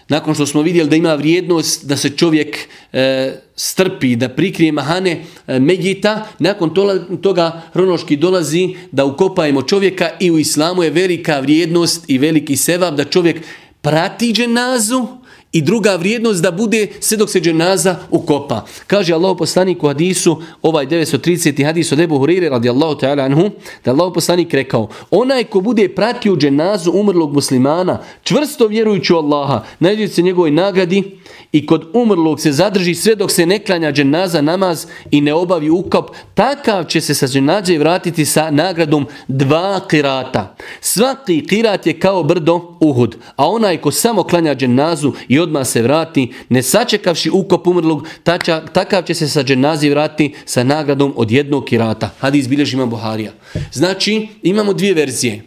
Nakon što smo vidjeli da ima vrijednost da se čovjek e, strpi, da prikrije mahane e, Megita, nakon toga, toga hronoški dolazi da ukopajemo čovjeka i u islamu je velika vrijednost i veliki sevab da čovjek prati dženazu, I druga vrijednost da bude sve dok se dženaza ukopa. Kaže Allah poslanik u hadisu, ovaj 930. hadis od Ebu Hurire radijallahu ta'ala anhu, da Allah poslanik rekao, onaj ko bude pratio dženazu umrlog muslimana, čvrsto vjerujući u Allaha, najdje se njegovoj nagradi, i kod umrlog se zadrži sve dok se ne klanja dženaza namaz i ne obavi ukop, takav će se sa dženaze vratiti sa nagradom dva kirata. Svaki kirat je kao brdo uhud, a onaj ko samo klanja dženazu i odmah se vrati, ne sačekavši ukop umrlog, tača, takav će se sa dženazi vratiti sa nagradom od jednog kirata. Hadis bilježi imam Buharija. Znači, imamo dvije verzije.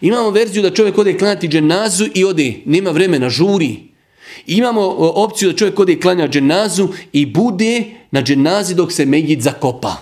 Imamo verziju da čovjek ode klanjati dženazu i ode, nema vremena, žuri, Imamo opciju da čovjek ode klanja dženazu i bude na dženazi dok se Mejit zakopa.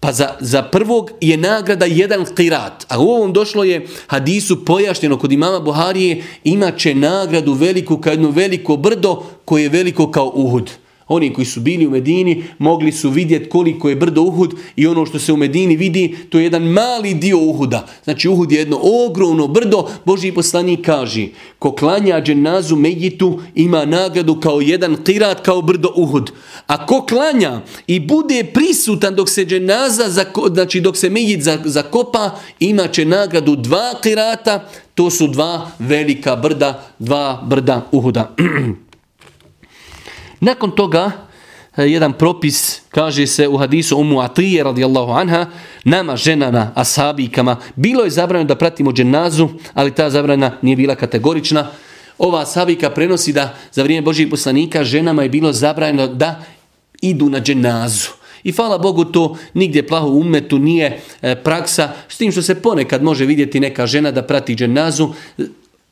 Pa za, za prvog je nagrada jedan qirat. A u ovom došlo je hadisu pojašnjeno kod imama Buharije, imaće nagradu veliku kao jedno veliko brdo koje je veliko kao Uhud. Oni koji su bili u Medini mogli su vidjeti koliko je brdo Uhud i ono što se u Medini vidi, to je jedan mali dio Uhuda. Znači Uhud je jedno ogromno brdo. Boži poslanik kaže, ko klanja dženazu Mejitu ima nagradu kao jedan kirat kao brdo Uhud. A ko klanja i bude prisutan dok se dženaza, znači dok se Mejit zakopa, ima će nagradu dva kirata, to su dva velika brda, dva brda Uhuda. Nakon toga, e, jedan propis, kaže se u hadisu Umu Atije radijallahu anha, nama ženama, ashabikama, bilo je zabranjeno da pratimo dženazu, ali ta zabrana nije bila kategorična. Ova ashabika prenosi da za vrijeme Božih poslanika ženama je bilo zabranjeno da idu na dženazu. I hvala Bogu to nigdje plaho umetu nije e, praksa, s tim što se ponekad može vidjeti neka žena da prati dženazu,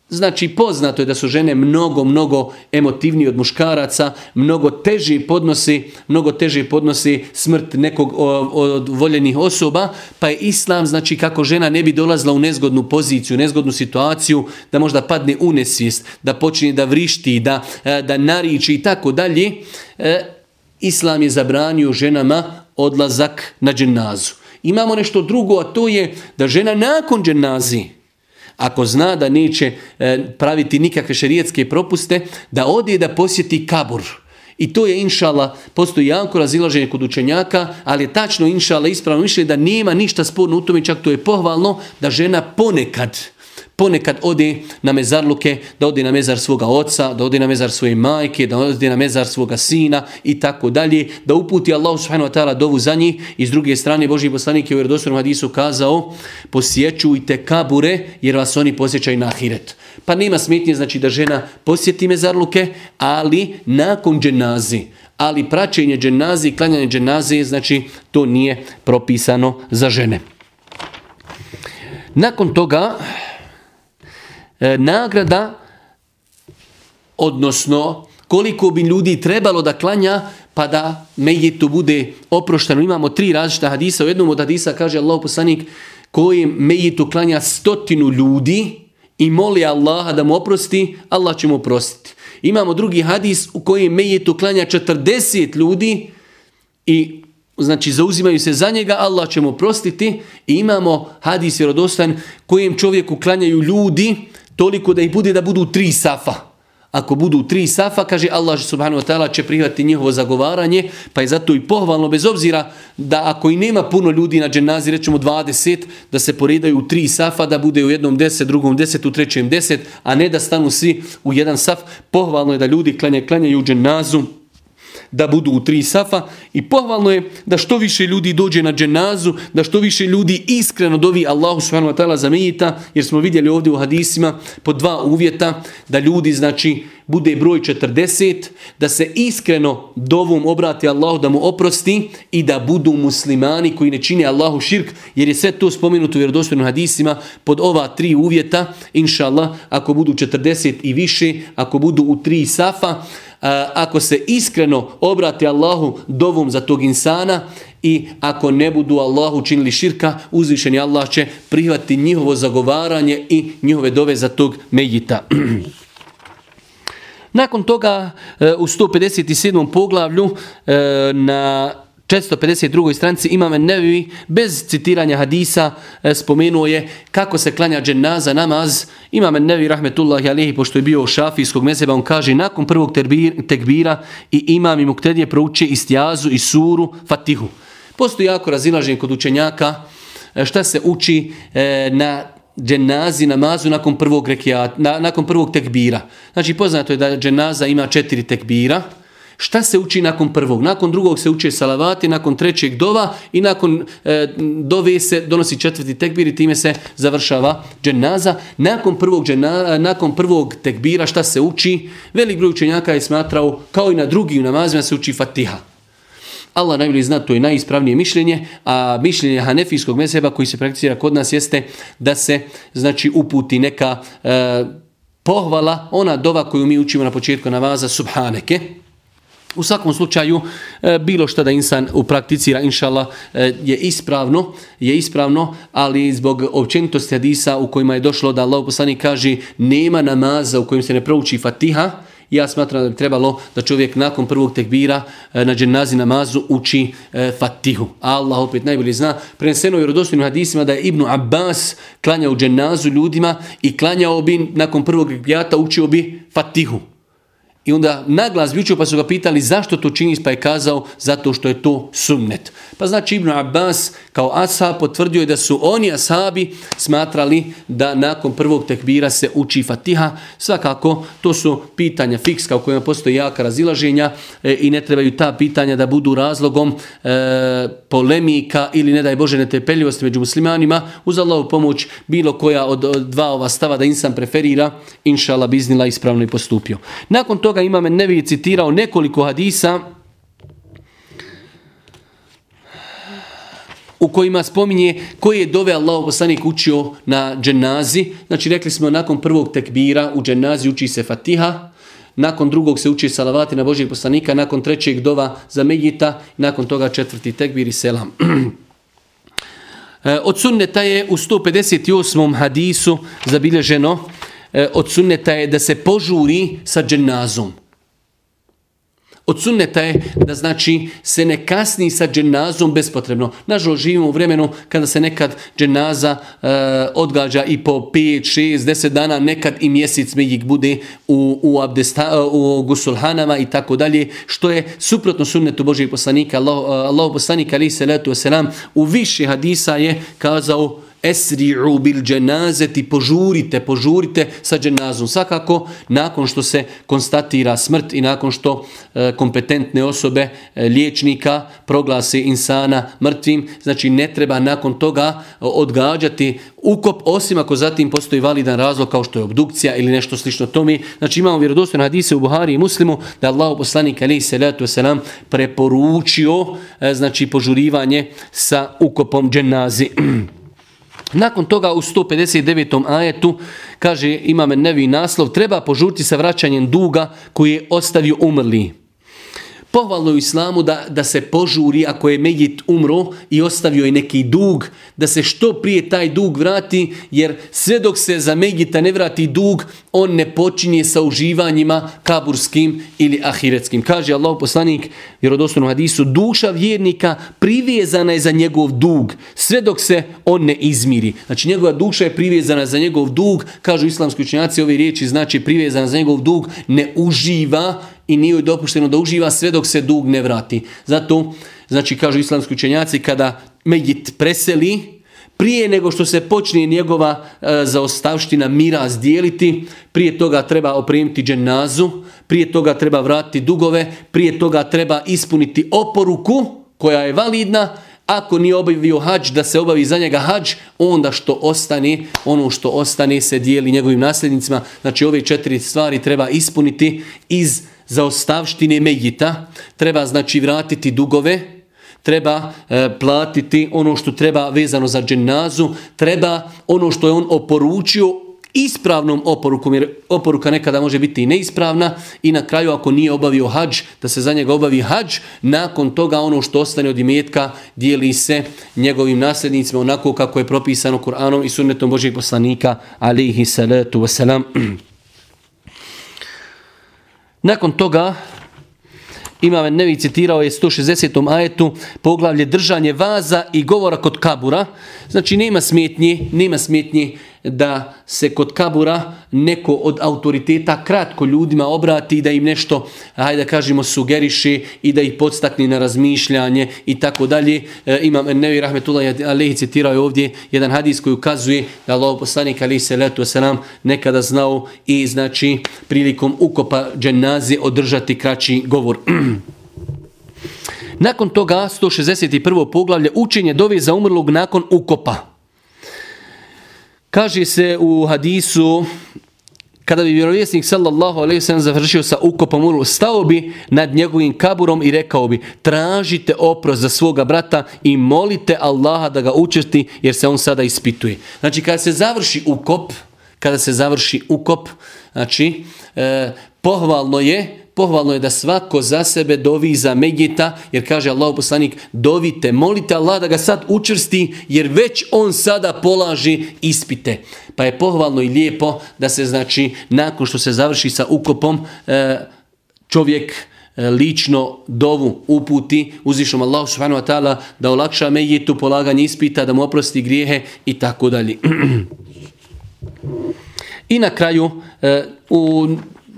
Znači poznato je da su žene mnogo, mnogo emotivnije od muškaraca, mnogo teži podnosi, mnogo teži podnosi smrt nekog od voljenih osoba, pa je islam, znači kako žena ne bi dolazila u nezgodnu poziciju, nezgodnu situaciju, da možda padne u nesvijest, da počne da vrišti, da, e, da nariči i tako dalje. E, islam je zabranio ženama odlazak na dženazu. Imamo nešto drugo, a to je da žena nakon dženazi, ako zna da neće e, praviti nikakve šerijetske propuste, da ode da posjeti kabur. I to je inšala, postoji jako razilaženje kod učenjaka, ali je tačno inšala ispravno mišljenje da nema ništa sporno u tome, čak to je pohvalno da žena ponekad ponekad ode na mezarluke, da ode na mezar svoga oca, da ode na mezar svoje majke, da ode na mezar svoga sina i tako dalje, da uputi Allah subhanahu wa ta'ala dovu za njih i s druge strane Boži poslanik je u vjerodostojnom hadisu kazao posjećujte kabure jer vas oni posjećaju na ahiret. Pa nema smetnje znači da žena posjeti mezarluke, ali nakon dženazi, ali praćenje dženazi i klanjanje dženazi, znači to nije propisano za žene. Nakon toga, E, nagrada, odnosno koliko bi ljudi trebalo da klanja pa da mejitu bude oprošteno. Imamo tri različita hadisa. U jednom od hadisa kaže Allah poslanik koji mejitu klanja stotinu ljudi i moli Allaha da mu oprosti, Allah će mu oprostiti. Imamo drugi hadis u kojem mejitu klanja 40 ljudi i znači zauzimaju se za njega, Allah će mu oprostiti. I imamo hadis vjerodostan kojem čovjeku klanjaju ljudi toliko da ih bude da budu tri safa. Ako budu tri safa, kaže Allah subhanahu wa ta'ala će prihvatiti njihovo zagovaranje, pa je zato i pohvalno, bez obzira da ako i nema puno ljudi na dženazi, rećemo 20, da se poredaju u tri safa, da bude u jednom deset, drugom deset, u trećem deset, a ne da stanu svi u jedan saf. Pohvalno je da ljudi klanje, klanjaju dženazu, da budu u tri safa i pohvalno je da što više ljudi dođe na dženazu, da što više ljudi iskreno dovi Allahu subhanahu wa ta'ala za mejita, jer smo vidjeli ovdje u hadisima po dva uvjeta, da ljudi znači bude broj 40, da se iskreno dovom obrati Allahu da mu oprosti i da budu muslimani koji ne čine Allahu širk, jer je sve to spomenuto u vjerodostojnim hadisima pod ova tri uvjeta, inša Allah, ako budu 40 i više, ako budu u tri safa, ako se iskreno obrate Allahu dovom za tog insana i ako ne budu Allahu činili širka, uzvišeni Allah će prihvati njihovo zagovaranje i njihove dove za tog mejita. Nakon toga e, u 157. poglavlju e, na 452. stranici imame Nevi bez citiranja hadisa e, spomenuo je kako se klanja dženaza namaz. Imame Nevi rahmetullahi alihi pošto je bio šafijskog mezeba on kaže nakon prvog tekbira i imam i muktedije prouče istijazu i suru fatihu. Postoji jako razilaženje kod učenjaka e, šta se uči e, na dženazi namazu nakon prvog rekiata, na, nakon prvog tekbira. Znači poznato je da dženaza ima četiri tekbira. Šta se uči nakon prvog? Nakon drugog se uče salavati, nakon trećeg dova i nakon e, dove se donosi četvrti tekbir i time se završava dženaza. Nakon prvog, džena, e, nakon prvog tekbira šta se uči? Velik broj učenjaka je smatrao kao i na drugim namazima se uči fatiha. Allah najbolji zna, to je najispravnije mišljenje, a mišljenje hanefijskog meseba koji se prakticira kod nas jeste da se znači uputi neka e, pohvala, ona dova koju mi učimo na početku namaza, subhaneke, U svakom slučaju, e, bilo što da insan uprakticira, inšala, e, je ispravno, je ispravno, ali zbog općenitosti hadisa u kojima je došlo da Allah poslanik kaže nema namaza u kojem se ne prouči fatiha Ja smatram da bi trebalo da čovjek nakon prvog tekbira e, na dženazi namazu uči e, Fatihu. Allah opet najbolje zna. Preneseno je u rodostojnim hadisima da je Ibnu Abbas klanjao dženazu ljudima i klanjao bi nakon prvog tekbijata učio bi Fatihu. I onda naglas učio pa su ga pitali zašto to činiš pa je kazao zato što je to sunnet. Pa znači Ibn Abbas kao ashab potvrdio je da su oni ashabi smatrali da nakon prvog tekbira se uči fatiha. Svakako to su pitanja fikska u kojima postoji jaka razilaženja e, i ne trebaju ta pitanja da budu razlogom e, polemika ili ne daj Bože netepeljivosti među muslimanima. Uz Allahu pomoć bilo koja od, od dva ova stava da insan preferira, inšala biznila ispravno i postupio. Nakon toga imame Nevi citirao nekoliko hadisa u kojima spominje koji je dove Allah poslanik učio na dženazi. Znači rekli smo nakon prvog tekbira u dženazi uči se Fatiha, nakon drugog se uči salavati na Božijeg poslanika, nakon trećeg dova za Medjita, nakon toga četvrti tekbir i selam. E, od sunneta je u 158. hadisu zabilježeno, E, od sunneta je da se požuri sa dženazom. Od sunneta je da znači se ne kasni sa dženazom bespotrebno. Nažalost živimo u vremenu kada se nekad dženaza e, odgađa i po 5, 6, 10 dana, nekad i mjesec mejik bude u, u, abdesta, u gusulhanama i tako dalje, što je suprotno sunnetu Božih poslanika. Allah, e, Allah poslanika ali se letu selam u više hadisa je kazao esri'u bil dženazeti, požurite, požurite sa dženazom. Svakako, nakon što se konstatira smrt i nakon što e, kompetentne osobe e, liječnika proglase insana mrtvim, znači ne treba nakon toga e, odgađati ukop, osim ako zatim postoji validan razlog kao što je obdukcija ili nešto slično tome. Znači imamo vjerodostojne hadise u Buhari i Muslimu da Allah poslanik alaihi salatu wasalam preporučio e, znači požurivanje sa ukopom dženazi. Nakon toga u 159. ajetu kaže imame nevi naslov treba požuriti sa vraćanjem duga koji je ostavio umrli. Pohvalno u islamu da, da se požuri ako je Medjit umro i ostavio je neki dug, da se što prije taj dug vrati, jer sve dok se za Medjita ne vrati dug, on ne počinje sa uživanjima kaburskim ili ahiretskim. Kaže Allah poslanik, vjerodostojnom hadisu, duša vjernika privezana je za njegov dug, sve dok se on ne izmiri. Znači njegova duša je privezana za njegov dug, kažu islamski učenjaci ove riječi, znači privezana za njegov dug, ne uživa i nije joj dopušteno da uživa sve dok se dug ne vrati. Zato, znači, kažu islamski učenjaci, kada Medjit preseli, prije nego što se počne njegova e, zaostavština mira dijeliti, prije toga treba opremiti dženazu, prije toga treba vratiti dugove, prije toga treba ispuniti oporuku koja je validna, ako nije obavio hađ, da se obavi za njega hađ, onda što ostane, ono što ostane se dijeli njegovim nasljednicima. Znači ove četiri stvari treba ispuniti iz zaostavštine Mejita, treba znači vratiti dugove, treba e, platiti ono što treba vezano za dženazu, treba ono što je on oporučio ispravnom oporukom, jer oporuka nekada može biti i neispravna i na kraju ako nije obavio hađ, da se za njega obavi hađ, nakon toga ono što ostane od imetka dijeli se njegovim nasljednicima onako kako je propisano Kur'anom i sunnetom Božih poslanika alihi salatu wasalam. Nakon toga Imam Nevi citirao je 160. ajetu poglavlje držanje vaza i govora kod kabura. Znači nema smetnje, nema smetnje da se kod kabura neko od autoriteta kratko ljudima obrati i da im nešto, hajde da kažemo, sugeriše i da ih podstakne na razmišljanje i tako dalje. E, imam Nevi Rahmetullah Alehi citirao je ovdje jedan hadis koji ukazuje da Allah poslanik Ali se letu se nam nekada znao i znači prilikom ukopa dženaze održati kraći govor. Nakon toga 161. poglavlje učenje dove za umrlog nakon ukopa. Kaže se u hadisu kada bi vjerovjesnik sallallahu alejhi ve sellem završio sa ukopom umrlog, stao bi nad njegovim kaburom i rekao bi: "Tražite oprost za svoga brata i molite Allaha da ga učesti jer se on sada ispituje." Znači kada se završi ukop, kada se završi ukop, znači e, pohvalno je pohvalno je da svako za sebe dovi za Medjeta, jer kaže Allah poslanik, dovite, molite Allah da ga sad učrsti, jer već on sada polaži ispite. Pa je pohvalno i lijepo da se znači nakon što se završi sa ukopom e, čovjek e, lično dovu uputi uzvišom Allahu subhanahu wa ta'ala da olakša Medjetu polaganje ispita, da mu oprosti grijehe i tako dalje. I na kraju e, u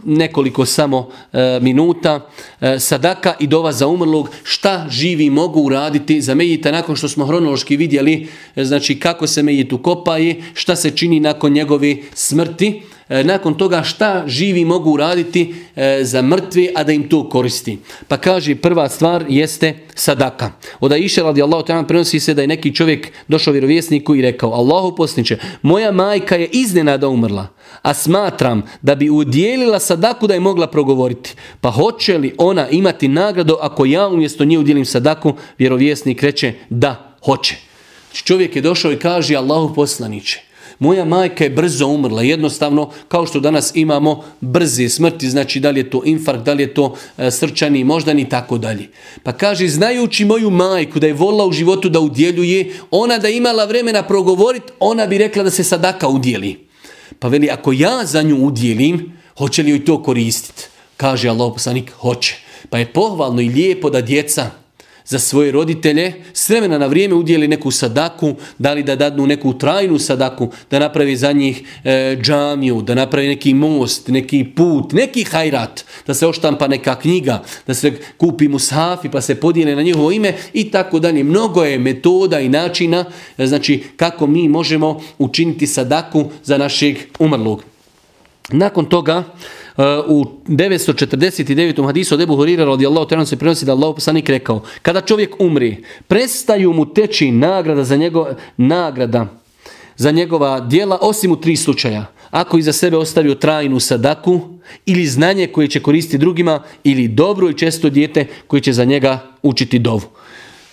nekoliko samo e, minuta. E, sadaka i dova za umrlog šta živi mogu uraditi za Mejita nakon što smo hronološki vidjeli e, znači kako se Mejit ukopaje šta se čini nakon njegove smrti. E, nakon toga šta živi mogu uraditi e, za mrtve, a da im to koristi. Pa kaže prva stvar jeste sadaka. Od Aisha radijallahu ta'ala prenosi se da je neki čovjek došao vjerovjesniku i rekao Allahu posniče, moja majka je iznenada umrla, a smatram da bi udjelila sadaku da je mogla progovoriti. Pa hoće li ona imati nagradu ako ja umjesto nje udjelim sadaku? Vjerovjesnik reče da, hoće. Znači, čovjek je došao i kaže Allahu poslaniče, moja majka je brzo umrla, jednostavno kao što danas imamo brze smrti, znači da li je to infarkt, da li je to e, srčani, moždani i tako dalje. Pa kaže, znajući moju majku da je volila u životu da udjeljuje, ona da imala vremena progovoriti, ona bi rekla da se sadaka udjeli. Pa veli, ako ja za nju udjelim, hoće li joj to koristiti? Kaže Allah poslanik, hoće. Pa je pohvalno i lijepo da djeca za svoje roditelje, s vremena na vrijeme udjeli neku sadaku, da li da dadnu neku trajnu sadaku, da napravi za njih e, džamiju, da napravi neki most, neki put, neki hajrat, da se oštampa neka knjiga, da se kupi mushafi pa se podijele na njihovo ime i tako dalje. Mnogo je metoda i načina e, znači kako mi možemo učiniti sadaku za našeg umrlog. Nakon toga, Eh, u 949. hadisu od Ebu Hurira radijallahu ta'ala se prenosi da Allah poslanik rekao kada čovjek umri prestaju mu teći nagrada za njegov, nagrada za njegova dijela osim u tri slučaja. Ako iza sebe ostavio trajnu sadaku ili znanje koje će koristiti drugima ili dobro i često dijete koje će za njega učiti dovu.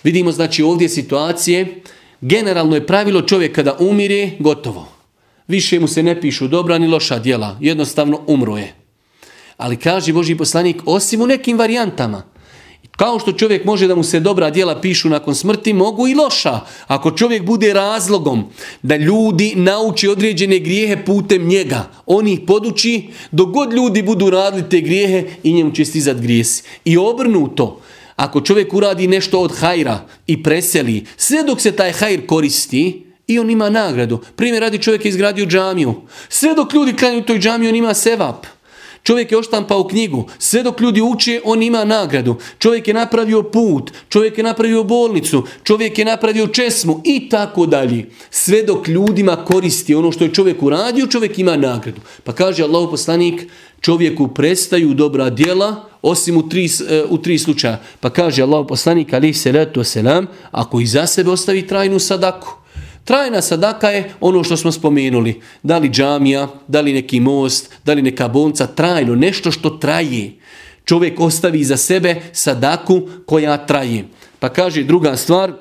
Vidimo znači ovdje situacije, generalno je pravilo čovjek kada umire, gotovo. Više mu se ne pišu dobra ni loša djela, jednostavno umro je. Ali kaže Boži poslanik, osim u nekim varijantama. Kao što čovjek može da mu se dobra djela pišu nakon smrti, mogu i loša. Ako čovjek bude razlogom da ljudi nauči određene grijehe putem njega, on ih poduči, dok god ljudi budu radili te grijehe i njemu će stizat grijesi. I obrnuto, ako čovjek uradi nešto od hajra i preseli, sve dok se taj hajr koristi, i on ima nagradu. Primjer, radi čovjek je izgradio džamiju. Sve dok ljudi klanju toj džamiju, on ima sevap. Čovjek je oštampao knjigu, sve dok ljudi uče, on ima nagradu. Čovjek je napravio put, čovjek je napravio bolnicu, čovjek je napravio česmu i tako dalje. Sve dok ljudima koristi ono što je čovjek uradio, čovjek ima nagradu. Pa kaže Allah poslanik, čovjeku prestaju dobra djela, osim u tri, e, u tri slučaja. Pa kaže Allah poslanik, ali se letu selam, ako i za sebe ostavi trajnu sadaku, Trajna sadaka je ono što smo spomenuli. Da li džamija, da li neki most, da li neka bonca, trajno, nešto što traje. Čovjek ostavi za sebe sadaku koja traje. Pa kaže druga stvar,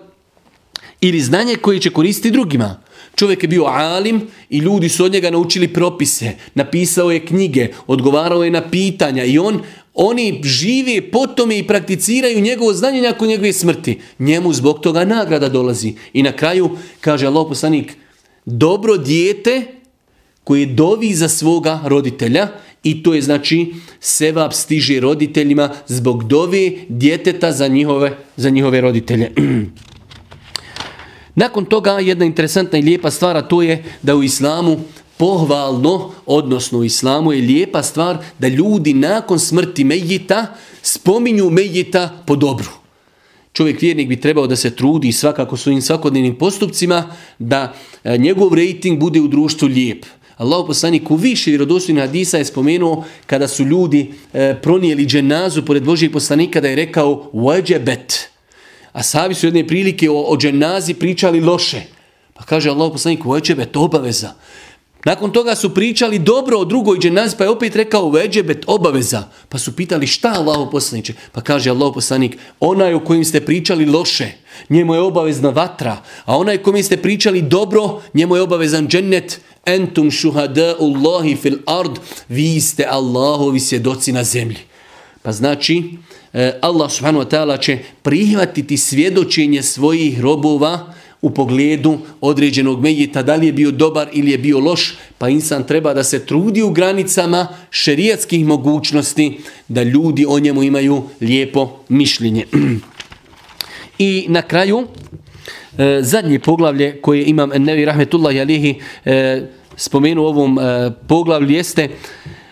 ili znanje koje će koristiti drugima. Čovjek je bio alim i ljudi su od njega naučili propise, napisao je knjige, odgovarao je na pitanja i on oni žive po tome i prakticiraju njegovo znanje nakon njegove smrti. Njemu zbog toga nagrada dolazi. I na kraju kaže Allah poslanik, dobro dijete koje dovi za svoga roditelja i to je znači sevap stiže roditeljima zbog dove djeteta za njihove, za njihove roditelje. Nakon toga jedna interesantna i lijepa stvar, to je da u islamu pohvalno, odnosno u islamu je lijepa stvar da ljudi nakon smrti Mejita spominju Mejita po dobru. Čovjek vjernik bi trebao da se trudi svakako svojim svakodnevnim postupcima da e, njegov rejting bude u društvu lijep. Allah poslanik u više vjerodostojnih hadisa je spomenuo kada su ljudi e, pronijeli dženazu pored Božijeg poslanika da je rekao wajebet. A savi su jedne prilike o, o dženazi pričali loše. Pa kaže Allah poslanik wajebet obaveza. Nakon toga su pričali dobro o drugoj dženazi, pa je opet rekao veđebet obaveza. Pa su pitali šta Allah poslaniče? Pa kaže Allah poslanik, onaj o kojim ste pričali loše, njemu je obavezna vatra, a onaj kojim ste pričali dobro, njemu je obavezan džennet, entum shuhada Allahi fil ard, vi ste Allahovi svjedoci na zemlji. Pa znači, eh, Allah subhanahu wa ta'ala će prihvatiti svjedočenje svojih robova u pogledu određenog mejita, da li je bio dobar ili je bio loš, pa insan treba da se trudi u granicama šerijatskih mogućnosti, da ljudi o njemu imaju lijepo mišljenje. I na kraju, e, zadnje poglavlje koje imam Nevi Rahmetullah Jalihi e, spomenu u ovom e, poglavlju jeste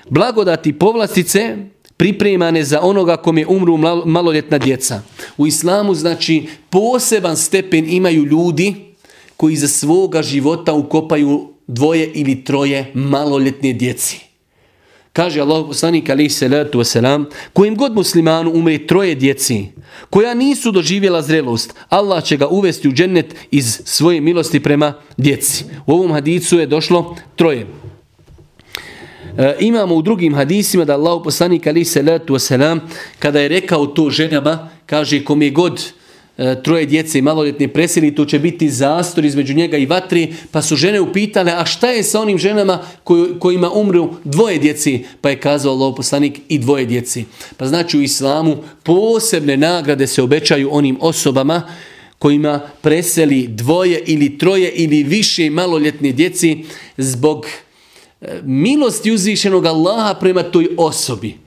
blagodati povlastice pripremane za onoga kom je umru maloljetna djeca. U islamu znači poseban stepen imaju ljudi koji za svoga života ukopaju dvoje ili troje maloljetne djeci. Kaže Allah poslanik alaihi salatu wasalam, kojim god muslimanu umre troje djeci, koja nisu doživjela zrelost, Allah će ga uvesti u džennet iz svoje milosti prema djeci. U ovom hadicu je došlo troje. E, imamo u drugim hadisima da Allah poslanik ali se letu wasalam, kada je rekao to ženama, kaže kom je god e, troje djece i maloljetne presili, to će biti zastor između njega i vatri, pa su žene upitale, a šta je sa onim ženama koj, kojima umru dvoje djeci? Pa je kazao Allah poslanik i dvoje djeci. Pa znači u islamu posebne nagrade se obećaju onim osobama kojima preseli dvoje ili troje ili više maloljetne djeci zbog milosti uzvišenog Allaha prema toj osobi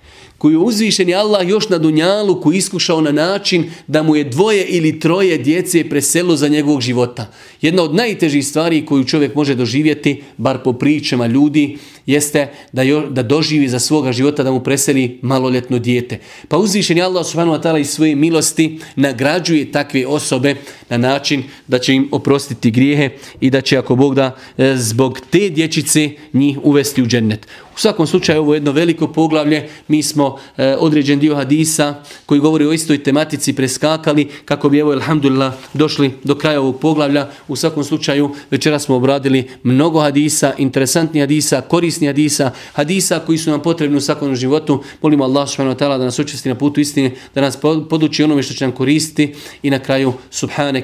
koju uzvišeni Allah još na dunjalu koji iskušao na način da mu je dvoje ili troje djece preselo za njegovog života. Jedna od najtežih stvari koju čovjek može doživjeti, bar po pričama ljudi, jeste da, jo, da doživi za svoga života da mu preseli maloljetno dijete. Pa uzvišeni Allah subhanahu wa ta'ala iz svoje milosti nagrađuje takve osobe na način da će im oprostiti grijehe i da će ako Bog da e, zbog te dječice njih uvesti u džennet. U svakom slučaju ovo je jedno veliko poglavlje. Mi smo e, određen dio hadisa koji govori o istoj tematici preskakali kako bi evo alhamdulillah došli do kraja ovog poglavlja. U svakom slučaju večera smo obradili mnogo hadisa, interesantni hadisa, korisni hadisa, hadisa koji su nam potrebni u svakom životu. Molimo Allah subhanahu wa ta'ala da nas učesti na putu istine, da nas poduči onome što će nam koristiti i na kraju subhaneke